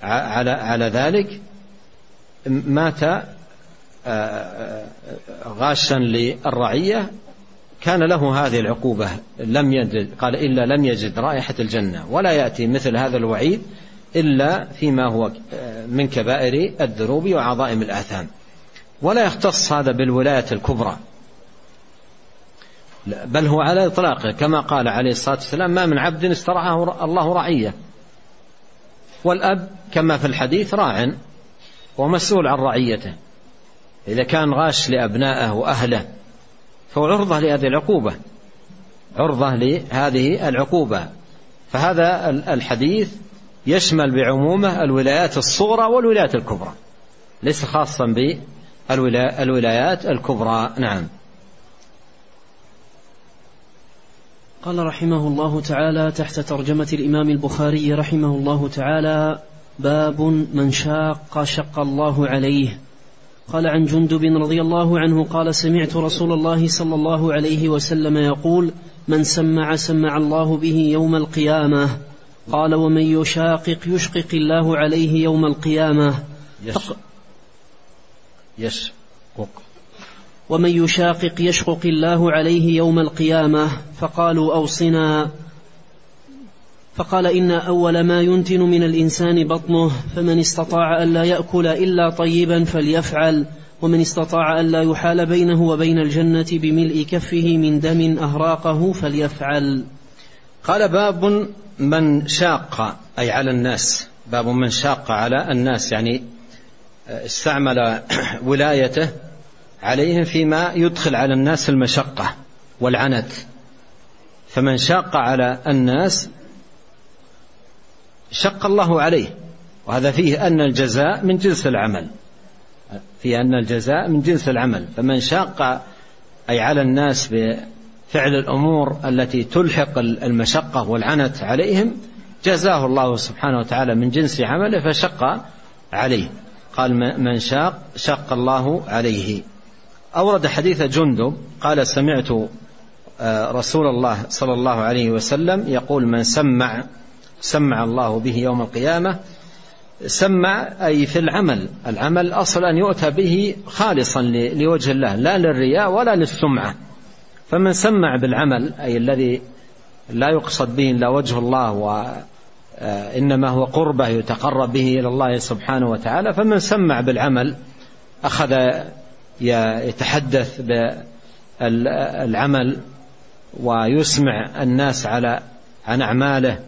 على على ذلك مات غاشا للرعية كان له هذه العقوبة لم يجد قال إلا لم يجد رائحة الجنة ولا يأتي مثل هذا الوعيد إلا فيما هو من كبائر الذنوب وعظائم الآثام. ولا يختص هذا بالولاية الكبرى. بل هو على إطلاقه كما قال عليه الصلاة والسلام ما من عبد استرعاه الله رعية. والأب كما في الحديث راع ومسؤول عن رعيته. إذا كان غاش لأبنائه وأهله فهو عرضة لهذه العقوبة. عرضة لهذه العقوبة. فهذا الحديث يشمل بعمومه الولايات الصغرى والولايات الكبرى. ليس خاصا بالولايات الكبرى. نعم. قال رحمه الله تعالى تحت ترجمة الإمام البخاري رحمه الله تعالى باب من شاق شق الله عليه. قال عن جندب رضي الله عنه قال سمعت رسول الله صلى الله عليه وسلم يقول من سمع سمع الله به يوم القيامة. قال ومن يشاقق يشقق الله عليه يوم القيامة. يشقق يشقق. ومن يشاقق يشقق الله عليه يوم القيامة. فقالوا أوصنا. فقال إن أول ما ينتن من الإنسان بطنه فمن استطاع ألا يأكل إلا طيبا فليفعل ومن استطاع ألا يحال بينه وبين الجنة بملء كفه من دم أهراقه فليفعل. قال باب من شاق أي على الناس. باب من شاق على الناس يعني استعمل ولايته عليهم فيما يدخل على الناس المشقة والعنت. فمن شاق على الناس شق الله عليه. وهذا فيه أن الجزاء من جنس العمل. فيه أن الجزاء من جنس العمل. فمن شاق أي على الناس بفعل الأمور التي تلحق المشقة والعنت عليهم جزاه الله سبحانه وتعالى من جنس عمله فشق عليه. قال من شاق شق الله عليه. أورد حديث جندب قال سمعت آه، رسول الله صلى الله عليه وسلم يقول من سمع سمع الله به يوم القيامة سمع أي في العمل. العمل أصل أن يؤتى به خالصا لوجه الله لا للرياء ولا للسمعة. فمن سمع بالعمل أي الذي لا يقصد به إلا وجه الله وإنما هو قربة يتقرب به إلى الله سبحانه وتعالى فمن سمع بالعمل أخذ يتحدث بالعمل ويسمع الناس على عن أعماله.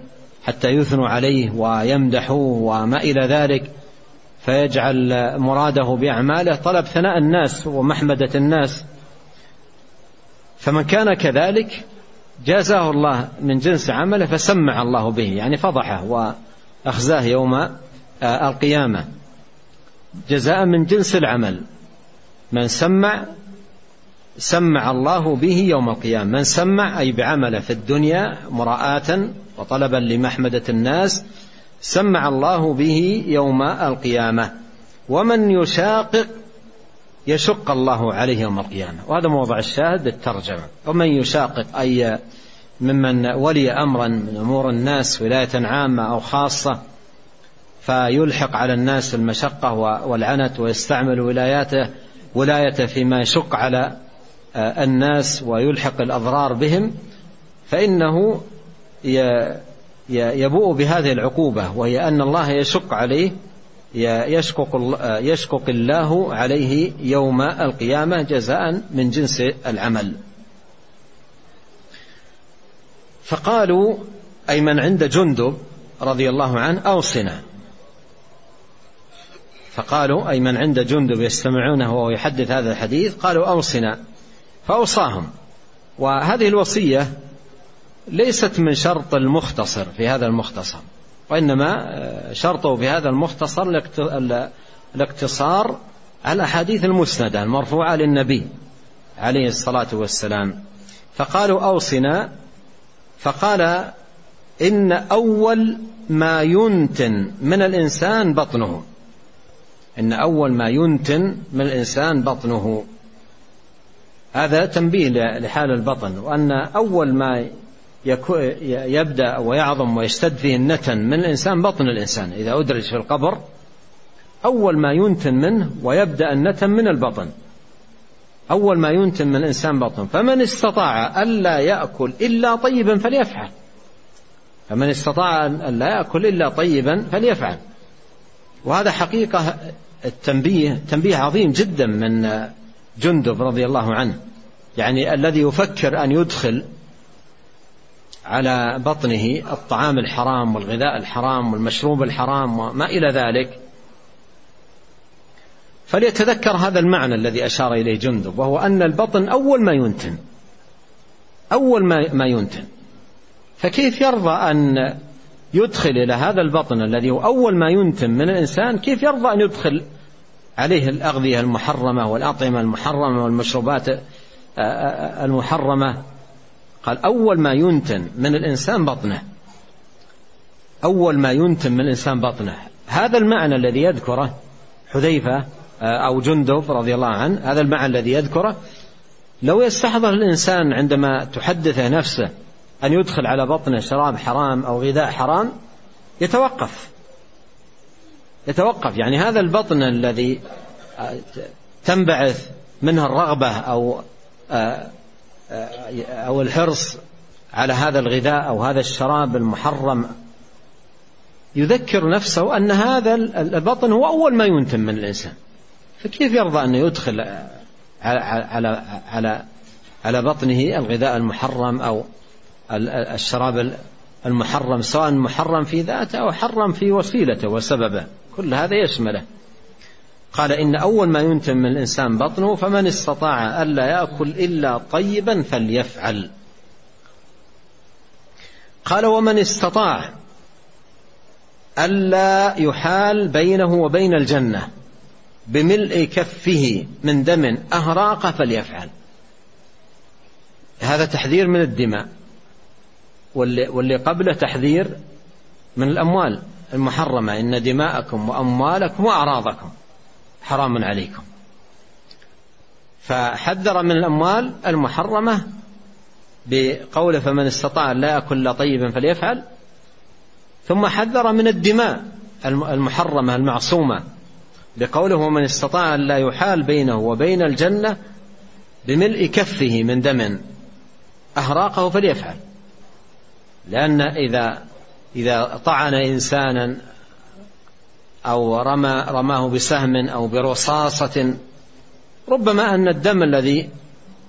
حتى يثنوا عليه ويمدحوه وما إلى ذلك فيجعل مراده بأعماله طلب ثناء الناس ومحمدة الناس. فمن كان كذلك جازاه الله من جنس عمله فسمع الله به يعني فضحه وأخزاه يوم آه، القيامة. جزاء من جنس العمل. من سمع سمع الله به يوم القيامة. من سمع أي بعمله في الدنيا مراءة وطلبا لمحمدة الناس سمع الله به يوم القيامة. ومن يشاقق يشق الله عليه يوم القيامة. وهذا موضع الشاهد للترجمة. ومن يشاقق أي ممن ولي أمرا من أمور الناس ولاية عامة أو خاصة فيلحق على الناس المشقة والعنت ويستعمل ولاياته ولايته فيما يشق على الناس ويلحق الأضرار بهم فإنه يبوء بهذه العقوبة وهي أن الله يشق عليه يشقق, آه، يشقق الله عليه يوم القيامة جزاء من جنس العمل. فقالوا أي من عند جندب رضي الله عنه أوصنا. فقالوا أي من عند جندب يستمعونه وهو يحدث هذا الحديث قالوا أوصنا. فأوصاهم. وهذه الوصية ليست من شرط المختصر في هذا المختصر وإنما آه، شرطه في هذا المختصر الاقتصار على الأحاديث المسندة المرفوعة للنبي عليه الصلاة والسلام. فقالوا أوصنا فقال إن أول ما ينتن من الإنسان بطنه. إن أول ما ينتن من الإنسان بطنه. هذا تنبيه لحال البطن وأن أول ما يبدأ ويعظم ويشتد فيه النتن من الإنسان بطن الإنسان إذا أدرج في القبر أول ما ينتن منه ويبدأ النتن من البطن. أول ما ينتن من الإنسان بطن. فمن استطاع ألا يأكل إلا طيبا فليفعل. فمن استطاع أن لا يأكل إلا طيبا فليفعل. وهذا حقيقة التنبيه تنبيه عظيم جدا من جندب رضي الله عنه يعني الذي يفكر أن يدخل على بطنه الطعام الحرام والغذاء الحرام والمشروب الحرام وما إلى ذلك فليتذكر هذا المعنى الذي أشار إليه جندب وهو أن البطن أول ما ينتن أول ما ما ينتن. فكيف يرضى أن يدخل إلى هذا البطن الذي هو أول ما ينتم من الإنسان؟ كيف يرضى أن يدخل عليه الأغذية المحرمة والأطعمة المحرمة والمشروبات المحرمة. قال أول ما ينتن من الإنسان بطنه. أول ما ينتن من الإنسان بطنه. هذا المعنى الذي يذكره حذيفة أو جندب رضي الله عنه هذا المعنى الذي يذكره. لو يستحضر الإنسان عندما تحدثه نفسه أن يدخل على بطنه شراب حرام أو غذاء حرام يتوقف. يتوقف. يعني هذا البطن الذي تنبعث منه الرغبة أو أو الحرص على هذا الغذاء أو هذا الشراب المحرم يذكر نفسه أن هذا البطن هو أول ما ينتم من الإنسان. فكيف يرضى أن يدخل على على على على بطنه الغذاء المحرم أو الشراب المحرم سواء محرم في ذاته أو حرم في وسيلته وسببه؟ كل هذا يشمله. قال إن أول ما ينتم من الإنسان بطنه فمن استطاع ألا يأكل إلا طيبا فليفعل. قال ومن استطاع ألا يحال بينه وبين الجنة بملء كفه من دم أهراق فليفعل. هذا تحذير من الدماء واللي, قبله تحذير من الأموال. المحرمة إن دماءكم وأموالكم وأعراضكم حرام عليكم. فحذر من الأموال المحرمة بقوله فمن استطاع لا يأكل طيبا فليفعل ثم حذر من الدماء المحرمة المعصومة بقوله ومن استطاع لا يحال بينه وبين الجنة بملء كفه من دم أهراقه فليفعل. لأن إذا إذا طعن إنسانا أو رمى رماه بسهم أو برصاصة ربما أن الدم الذي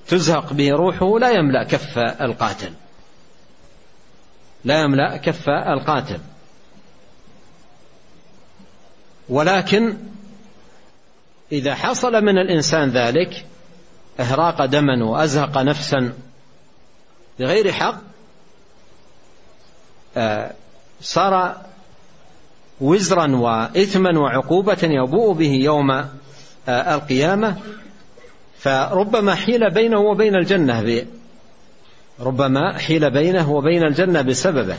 تزهق به روحه لا يملأ كف القاتل. لا يملأ كف القاتل. ولكن إذا حصل من الإنسان ذلك إهراق دما وأزهق نفسا بغير حق آه، صار وزرا وإثما وعقوبة يبوء به يوم آه، القيامة. فربما حيل بينه وبين الجنة ربما حيل بينه وبين الجنة بسببه.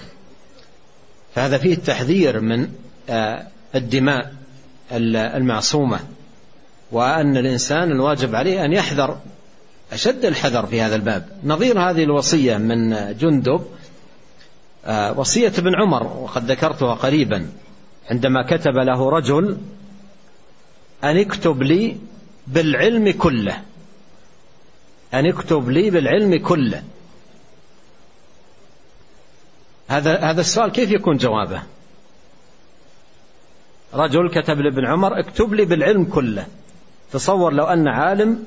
فهذا فيه التحذير من آه، الدماء المعصومة وأن الإنسان الواجب عليه أن يحذر أشد الحذر في هذا الباب. نظير هذه الوصية من جندب وصية ابن عمر وقد ذكرتها قريبا عندما كتب له رجل أن اكتب لي بالعلم كله أن اكتب لي بالعلم كله. هذا هذا السؤال كيف يكون جوابه؟ رجل كتب لابن عمر اكتب لي بالعلم كله. تصور لو أن عالم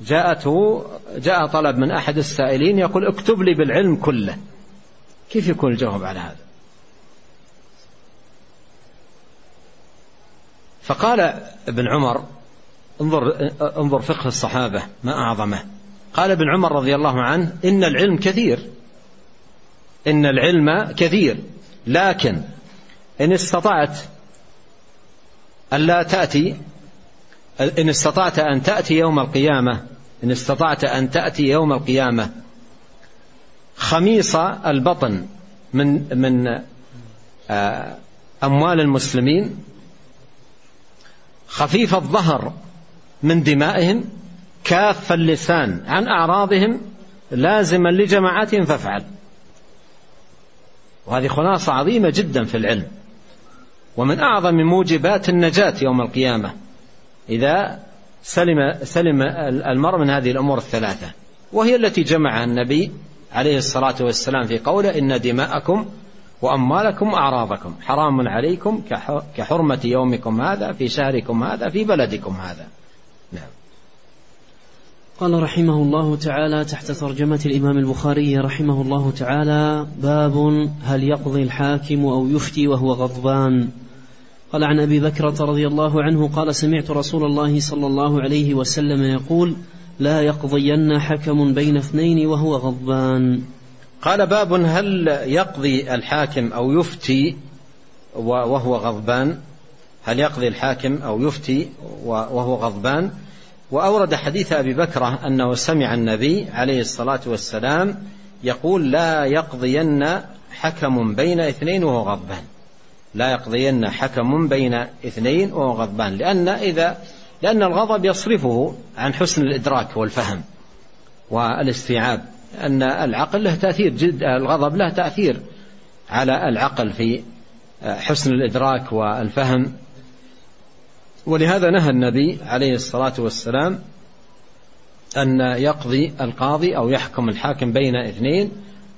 جاءته جاء طلب من أحد السائلين يقول اكتب لي بالعلم كله. كيف يكون الجواب على هذا؟ فقال ابن عمر انظر انظر فقه الصحابة ما أعظمه. قال ابن عمر رضي الله عنه إن العلم كثير. إن العلم كثير. لكن إن استطعت ألا تأتي إن استطعت أن تأتي يوم القيامة إن استطعت أن تأتي يوم القيامة خميص البطن من من آه، أموال المسلمين. خفيف الظهر من دمائهم. كاف اللسان عن أعراضهم. لازما لجماعتهم فافعل. وهذه خلاصة عظيمة جدا في العلم. ومن أعظم موجبات النجاة يوم القيامة. إذا سلم سلم المرء من هذه الأمور الثلاثة. وهي التي جمعها النبي عليه الصلاة والسلام في قوله إن دماءكم وأموالكم أعراضكم حرام عليكم كحرمة يومكم هذا في شهركم هذا في بلدكم هذا. نعم. قال رحمه الله تعالى تحت ترجمة الإمام البخاري رحمه الله تعالى باب هل يقضي الحاكم أو يفتي وهو غضبان. قال عن أبي بكرة رضي الله عنه قال سمعت رسول الله صلى الله عليه وسلم يقول لا يقضين حكم بين اثنين وهو غضبان. قال باب هل يقضي الحاكم أو يفتي وهو غضبان؟ هل يقضي الحاكم أو يفتي وهو غضبان؟ وأورد حديث أبي بكرة أنه سمع النبي عليه الصلاة والسلام يقول لا يقضين حكم بين اثنين وهو غضبان. لا يقضين حكم بين اثنين وهو غضبان لأن إذا لأن الغضب يصرفه عن حسن الإدراك والفهم والاستيعاب أن العقل له تأثير جد الغضب له تأثير على العقل في حسن الإدراك والفهم. ولهذا نهى النبي عليه الصلاة والسلام أن يقضي القاضي أو يحكم الحاكم بين اثنين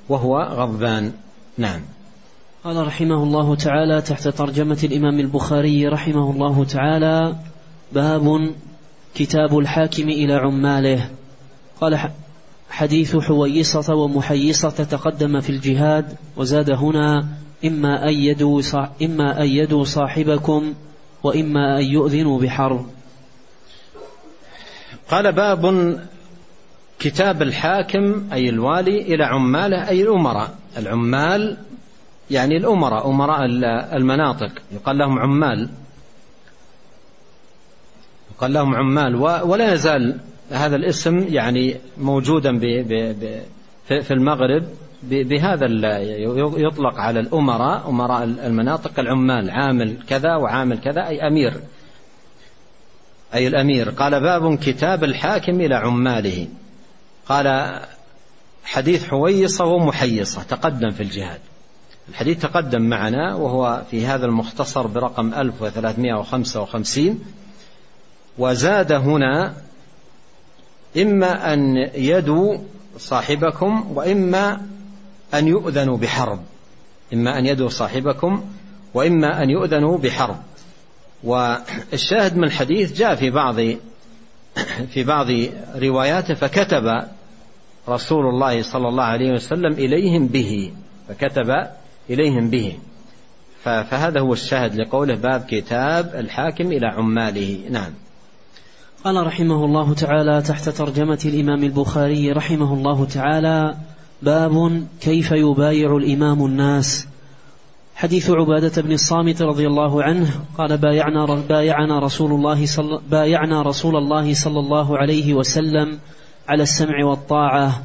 وهو غضبان. نعم. قال رحمه الله تعالى تحت ترجمة الإمام البخاري رحمه الله تعالى باب كتاب الحاكم إلى عماله. قال حديث حويصة ومحيصة تقدم في الجهاد وزاد هنا إما أن يدوا إما أن يدوا صاحبكم وإما أن يؤذنوا بحرب. قال باب كتاب الحاكم أي الوالي إلى عماله أي الأمراء. العمال يعني الأمراء أمراء المناطق. يقال لهم عمال. يقال لهم عمال. ولا يزال هذا الاسم يعني موجودا في المغرب بهذا يطلق على الأمراء أمراء المناطق العمال عامل كذا وعامل كذا أي أمير. أي الأمير. قال باب كتاب الحاكم إلى عماله. قال حديث حويصة ومحيصة تقدم في الجهاد. الحديث تقدم معنا وهو في هذا المختصر برقم 1355 وزاد هنا إما أن يدوا صاحبكم وإما أن يؤذنوا بحرب. إما أن يدوا صاحبكم وإما أن يؤذنوا بحرب. والشاهد من الحديث جاء في بعض في بعض رواياته فكتب رسول الله صلى الله عليه وسلم إليهم به فكتب إليهم به. فهذا هو الشاهد لقوله باب كتاب الحاكم إلى عماله. نعم. قال رحمه الله تعالى تحت ترجمة الإمام البخاري رحمه الله تعالى باب كيف يبايع الإمام الناس. حديث عبادة بن الصامت رضي الله عنه قال بايعنا بايعنا رسول الله صلى بايعنا رسول الله صلى الله عليه وسلم على السمع والطاعة.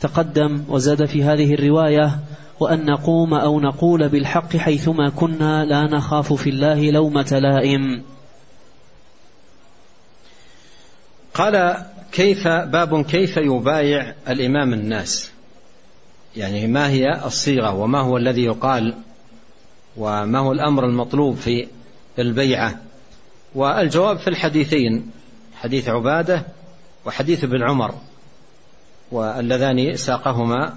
تقدم وزاد في هذه الرواية وأن نقوم أو نقول بالحق حيثما كنا لا نخاف في الله لومة لائم. قال كيف باب كيف يبايع الإمام الناس؟ يعني ما هي الصيغة وما هو الذي يقال وما هو الأمر المطلوب في البيعة؟ والجواب في الحديثين حديث عبادة وحديث ابن عمر واللذان ساقهما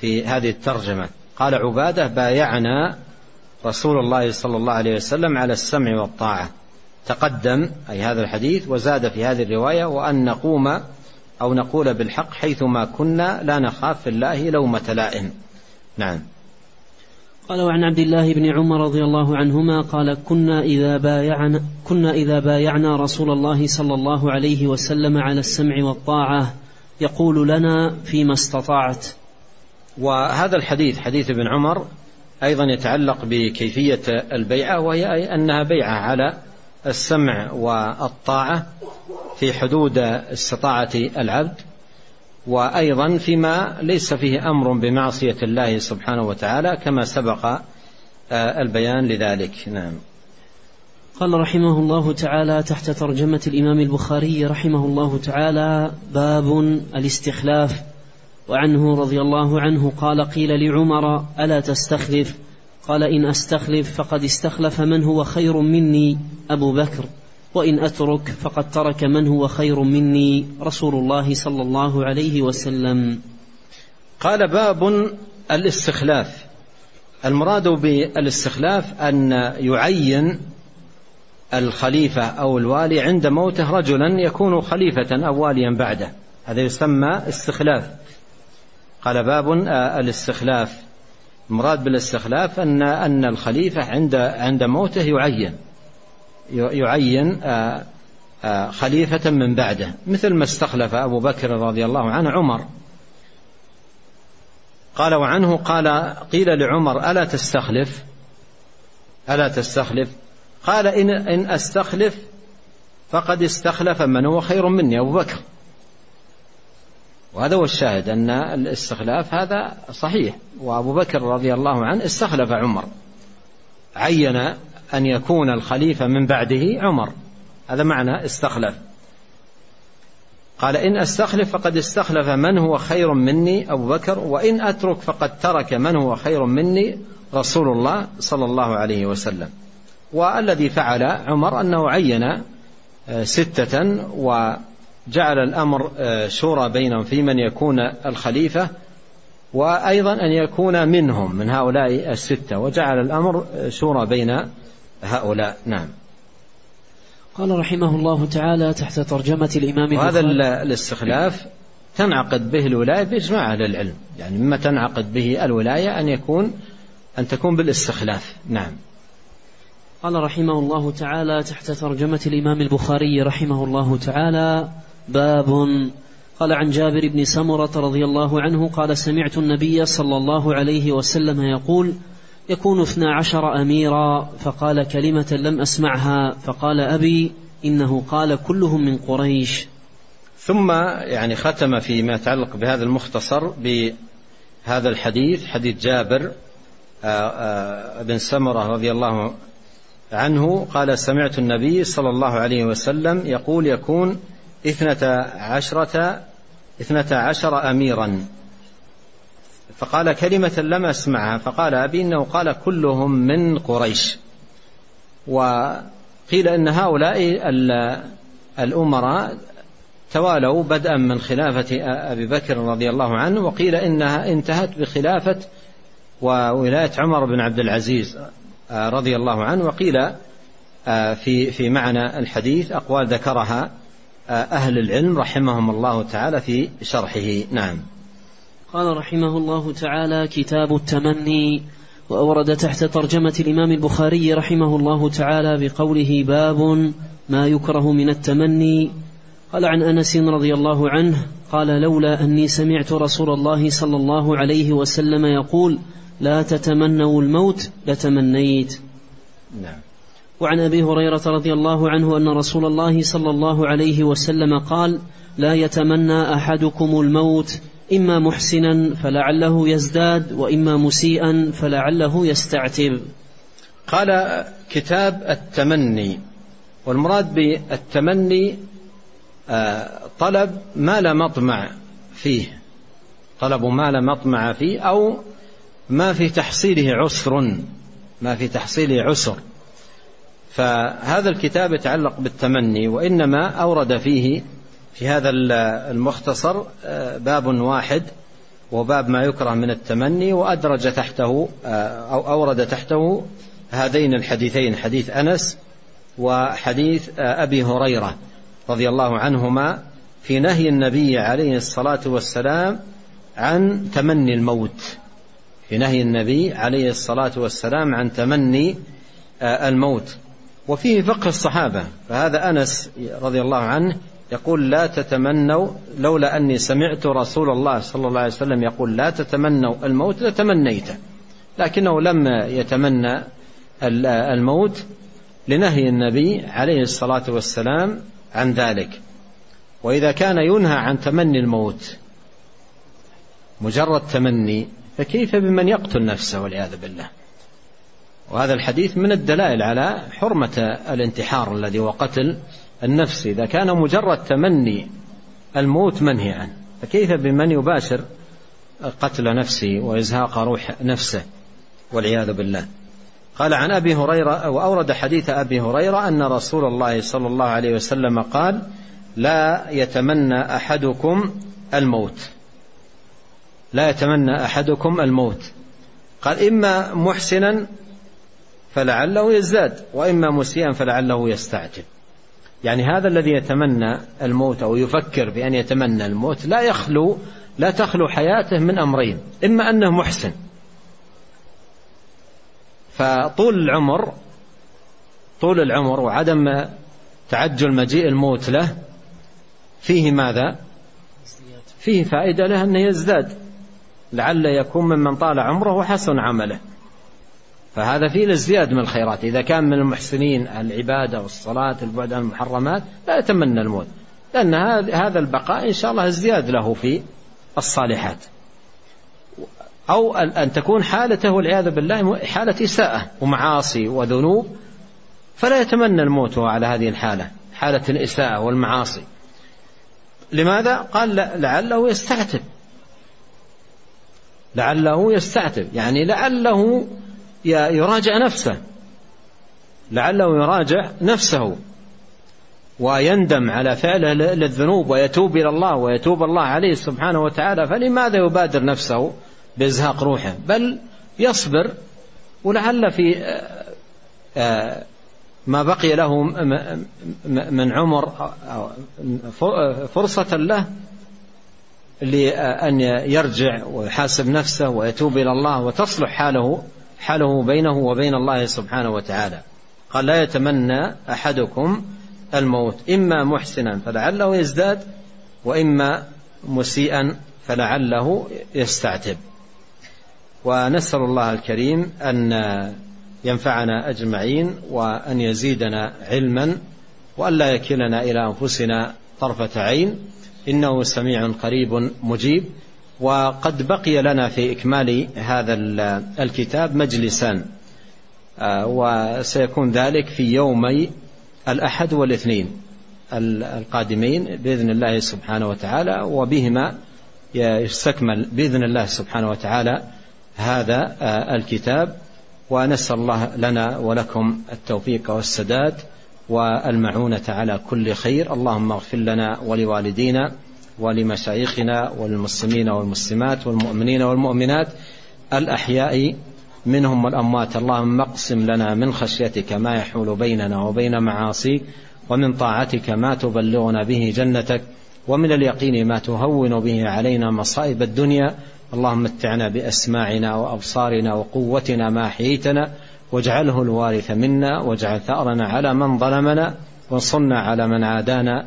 في هذه الترجمة. قال عبادة بايعنا رسول الله صلى الله عليه وسلم على السمع والطاعة. تقدم أي هذا الحديث وزاد في هذه الرواية وأن نقوم أو نقول بالحق حيثما كنا لا نخاف في الله لومة لائم نعم. قال وعن عبد الله بن عمر رضي الله عنهما قال كنا إذا بايعنا كنا إذا بايعنا رسول الله صلى الله عليه وسلم على السمع والطاعة يقول لنا فيما استطعت. وهذا الحديث حديث ابن عمر أيضا يتعلق بكيفية البيعة وهي أنها بيعة على السمع والطاعة في حدود استطاعة العبد وأيضا فيما ليس فيه أمر بمعصية الله سبحانه وتعالى كما سبق آه، البيان لذلك. نعم. قال رحمه الله تعالى تحت ترجمة الإمام البخاري رحمه الله تعالى باب الاستخلاف. وعنه رضي الله عنه قال قيل لعمر ألا تستخلف؟ قال إن أستخلف فقد استخلف من هو خير مني أبو بكر. وإن أترك فقد ترك من هو خير مني رسول الله صلى الله عليه وسلم. قال باب الاستخلاف. المراد بالاستخلاف أن يعين الخليفة أو الوالي عند موته رجلا يكون خليفة أو واليا بعده. هذا يسمى استخلاف. قال باب الاستخلاف. المراد بالاستخلاف أن أن الخليفة عند عند موته يعين. يعين آه، آه، خليفة من بعده. مثل ما استخلف أبو بكر رضي الله عنه عمر. قال وعنه قال قيل لعمر ألا تستخلف؟ ألا تستخلف؟ قال إن, إن أستخلف فقد استخلف من هو خير مني أبو بكر. وهذا هو الشاهد أن الاستخلاف هذا صحيح. وأبو بكر رضي الله عنه استخلف عمر. عين أن يكون الخليفة من بعده عمر. هذا معنى استخلف. قال إن أستخلف فقد استخلف من هو خير مني أبو بكر وإن أترك فقد ترك من هو خير مني رسول الله صلى الله عليه وسلم. والذي فعل عمر أنه عين آه، ستة وجعل الأمر آه، شورى بينهم في من يكون الخليفة وأيضا أن يكون منهم من هؤلاء الستة وجعل الأمر آه، شورى بين هؤلاء. نعم. قال رحمه الله تعالى تحت ترجمة الإمام وهذا الاستخلاف تنعقد به الولاية بإجماع أهل العلم. يعني مما تنعقد به الولاية أن يكون أن تكون بالاستخلاف. نعم. قال رحمه الله تعالى تحت ترجمة الإمام البخاري رحمه الله تعالى باب قال عن جابر بن سمرة رضي الله عنه قال سمعت النبي صلى الله عليه وسلم يقول يكون اثنا عشر أميرا فقال كلمة لم أسمعها فقال أبي إنه قال كلهم من قريش. ثم يعني ختم فيما يتعلق بهذا المختصر بهذا الحديث حديث جابر آه، آه، بن سمرة رضي الله عنه قال سمعت النبي صلى الله عليه وسلم يقول يكون اثنتا عشرة اثنتا عشر أميرا. فقال كلمة لم أسمعها فقال أبي إنه قال كلهم من قريش. وقيل إن هؤلاء الأمراء توالوا بدءا من خلافة أبي بكر رضي الله عنه وقيل إنها انتهت بخلافة وولاية عمر بن عبد العزيز رضي الله عنه. وقيل في في معنى الحديث أقوال ذكرها أهل العلم رحمهم الله تعالى في شرحه. نعم. قال رحمه الله تعالى كتاب التمني وأورد تحت ترجمة الإمام البخاري رحمه الله تعالى بقوله باب ما يكره من التمني. قال عن أنس رضي الله عنه قال لولا أني سمعت رسول الله صلى الله عليه وسلم يقول لا تتمنوا الموت لتمنيت. نعم. وعن أبي هريرة رضي الله عنه أن رسول الله صلى الله عليه وسلم قال لا يتمنى أحدكم الموت إما محسنا فلعله يزداد وإما مسيئا فلعله يستعتب. قال كتاب التمني والمراد بالتمني آه، طلب ما لا مطمع فيه. طلب ما لا مطمع فيه أو ما في تحصيله عسر ما في تحصيله عسر. فهذا الكتاب يتعلق بالتمني وإنما أورد فيه في هذا المختصر آه، باب واحد وباب ما يكره من التمني وأدرج تحته آه، أو أورد تحته هذين الحديثين حديث أنس وحديث آه، أبي هريرة رضي الله عنهما في نهي النبي عليه الصلاة والسلام عن تمني الموت. في نهي النبي عليه الصلاة والسلام عن تمني الموت. وفيه فقه الصحابة. فهذا أنس رضي الله عنه يقول لا تتمنوا لولا أني سمعت رسول الله صلى الله عليه وسلم يقول لا تتمنوا الموت لتمنيته لكنه لم يتمنى الموت لنهي النبي عليه الصلاة والسلام عن ذلك. وإذا كان ينهى عن تمني الموت مجرد تمني فكيف بمن يقتل نفسه والعياذ بالله؟ وهذا الحديث من الدلائل على حرمة الانتحار الذي هو قتل النفس. إذا كان مجرد تمني الموت منهي عنه فكيف بمن يباشر قتل نفسه وإزهاق روح نفسه والعياذ بالله؟ قال عن أبي هريرة وأورد حديث أبي هريرة أن رسول الله صلى الله عليه وسلم قال لا يتمنى أحدكم الموت. لا يتمنى أحدكم الموت. قال إما محسنا فلعله يزداد وإما مسيئا فلعله يستعجل. يعني هذا الذي يتمنى الموت أو يفكر بأن يتمنى الموت لا يخلو لا تخلو حياته من أمرين. إما أنه محسن. فطول العمر طول العمر وعدم تعجل مجيء الموت له فيه ماذا؟ فيه فائدة له أنه يزداد. لعل يكون ممن طال عمره وحسن عمله. فهذا فيه الازدياد من الخيرات. إذا كان من المحسنين العبادة والصلاة البعد عن المحرمات لا يتمنى الموت. لأن هذا البقاء إن شاء الله ازدياد له في الصالحات. أو أن تكون حالته والعياذ بالله حالة إساءة ومعاصي وذنوب فلا يتمنى الموت على هذه الحالة حالة الإساءة والمعاصي. لماذا؟ قال لعله يستعتب. لعله يستعتب. يعني لعله يراجع نفسه. لعله يراجع نفسه. ويندم على فعله للذنوب ويتوب إلى الله ويتوب الله عليه سبحانه وتعالى. فلماذا يبادر نفسه بإزهاق روحه؟ بل يصبر ولعل في آه، آه، ما بقي له من عمر فرصة له لأن يرجع ويحاسب نفسه ويتوب إلى الله وتصلح حاله. حاله بينه وبين الله سبحانه وتعالى. قال لا يتمنى أحدكم الموت إما محسنا فلعله يزداد وإما مسيئا فلعله يستعتب. ونسأل الله الكريم أن ينفعنا أجمعين وأن يزيدنا علما وأن لا يكلنا إلى أنفسنا طرفة عين. إنه سميع قريب مجيب. وقد بقي لنا في إكمال هذا الكتاب مجلسان آه، وسيكون ذلك في يومي الأحد والاثنين القادمين بإذن الله سبحانه وتعالى وبهما يستكمل بإذن الله سبحانه وتعالى هذا آه، الكتاب. ونسأل الله لنا ولكم التوفيق والسداد والمعونة على كل خير. اللهم اغفر لنا ولوالدينا ولمشايخنا والمسلمين والمسلمات والمؤمنين والمؤمنات الأحياء منهم والأموات. اللهم اقسم لنا من خشيتك ما يحول بيننا وبين معاصيك ومن طاعتك ما تبلغنا به جنتك ومن اليقين ما تهون به علينا مصائب الدنيا. اللهم متعنا بأسماعنا وأبصارنا وقوتنا ما احييتنا واجعله الوارث منا واجعل ثأرنا على من ظلمنا وانصرنا على من عادانا.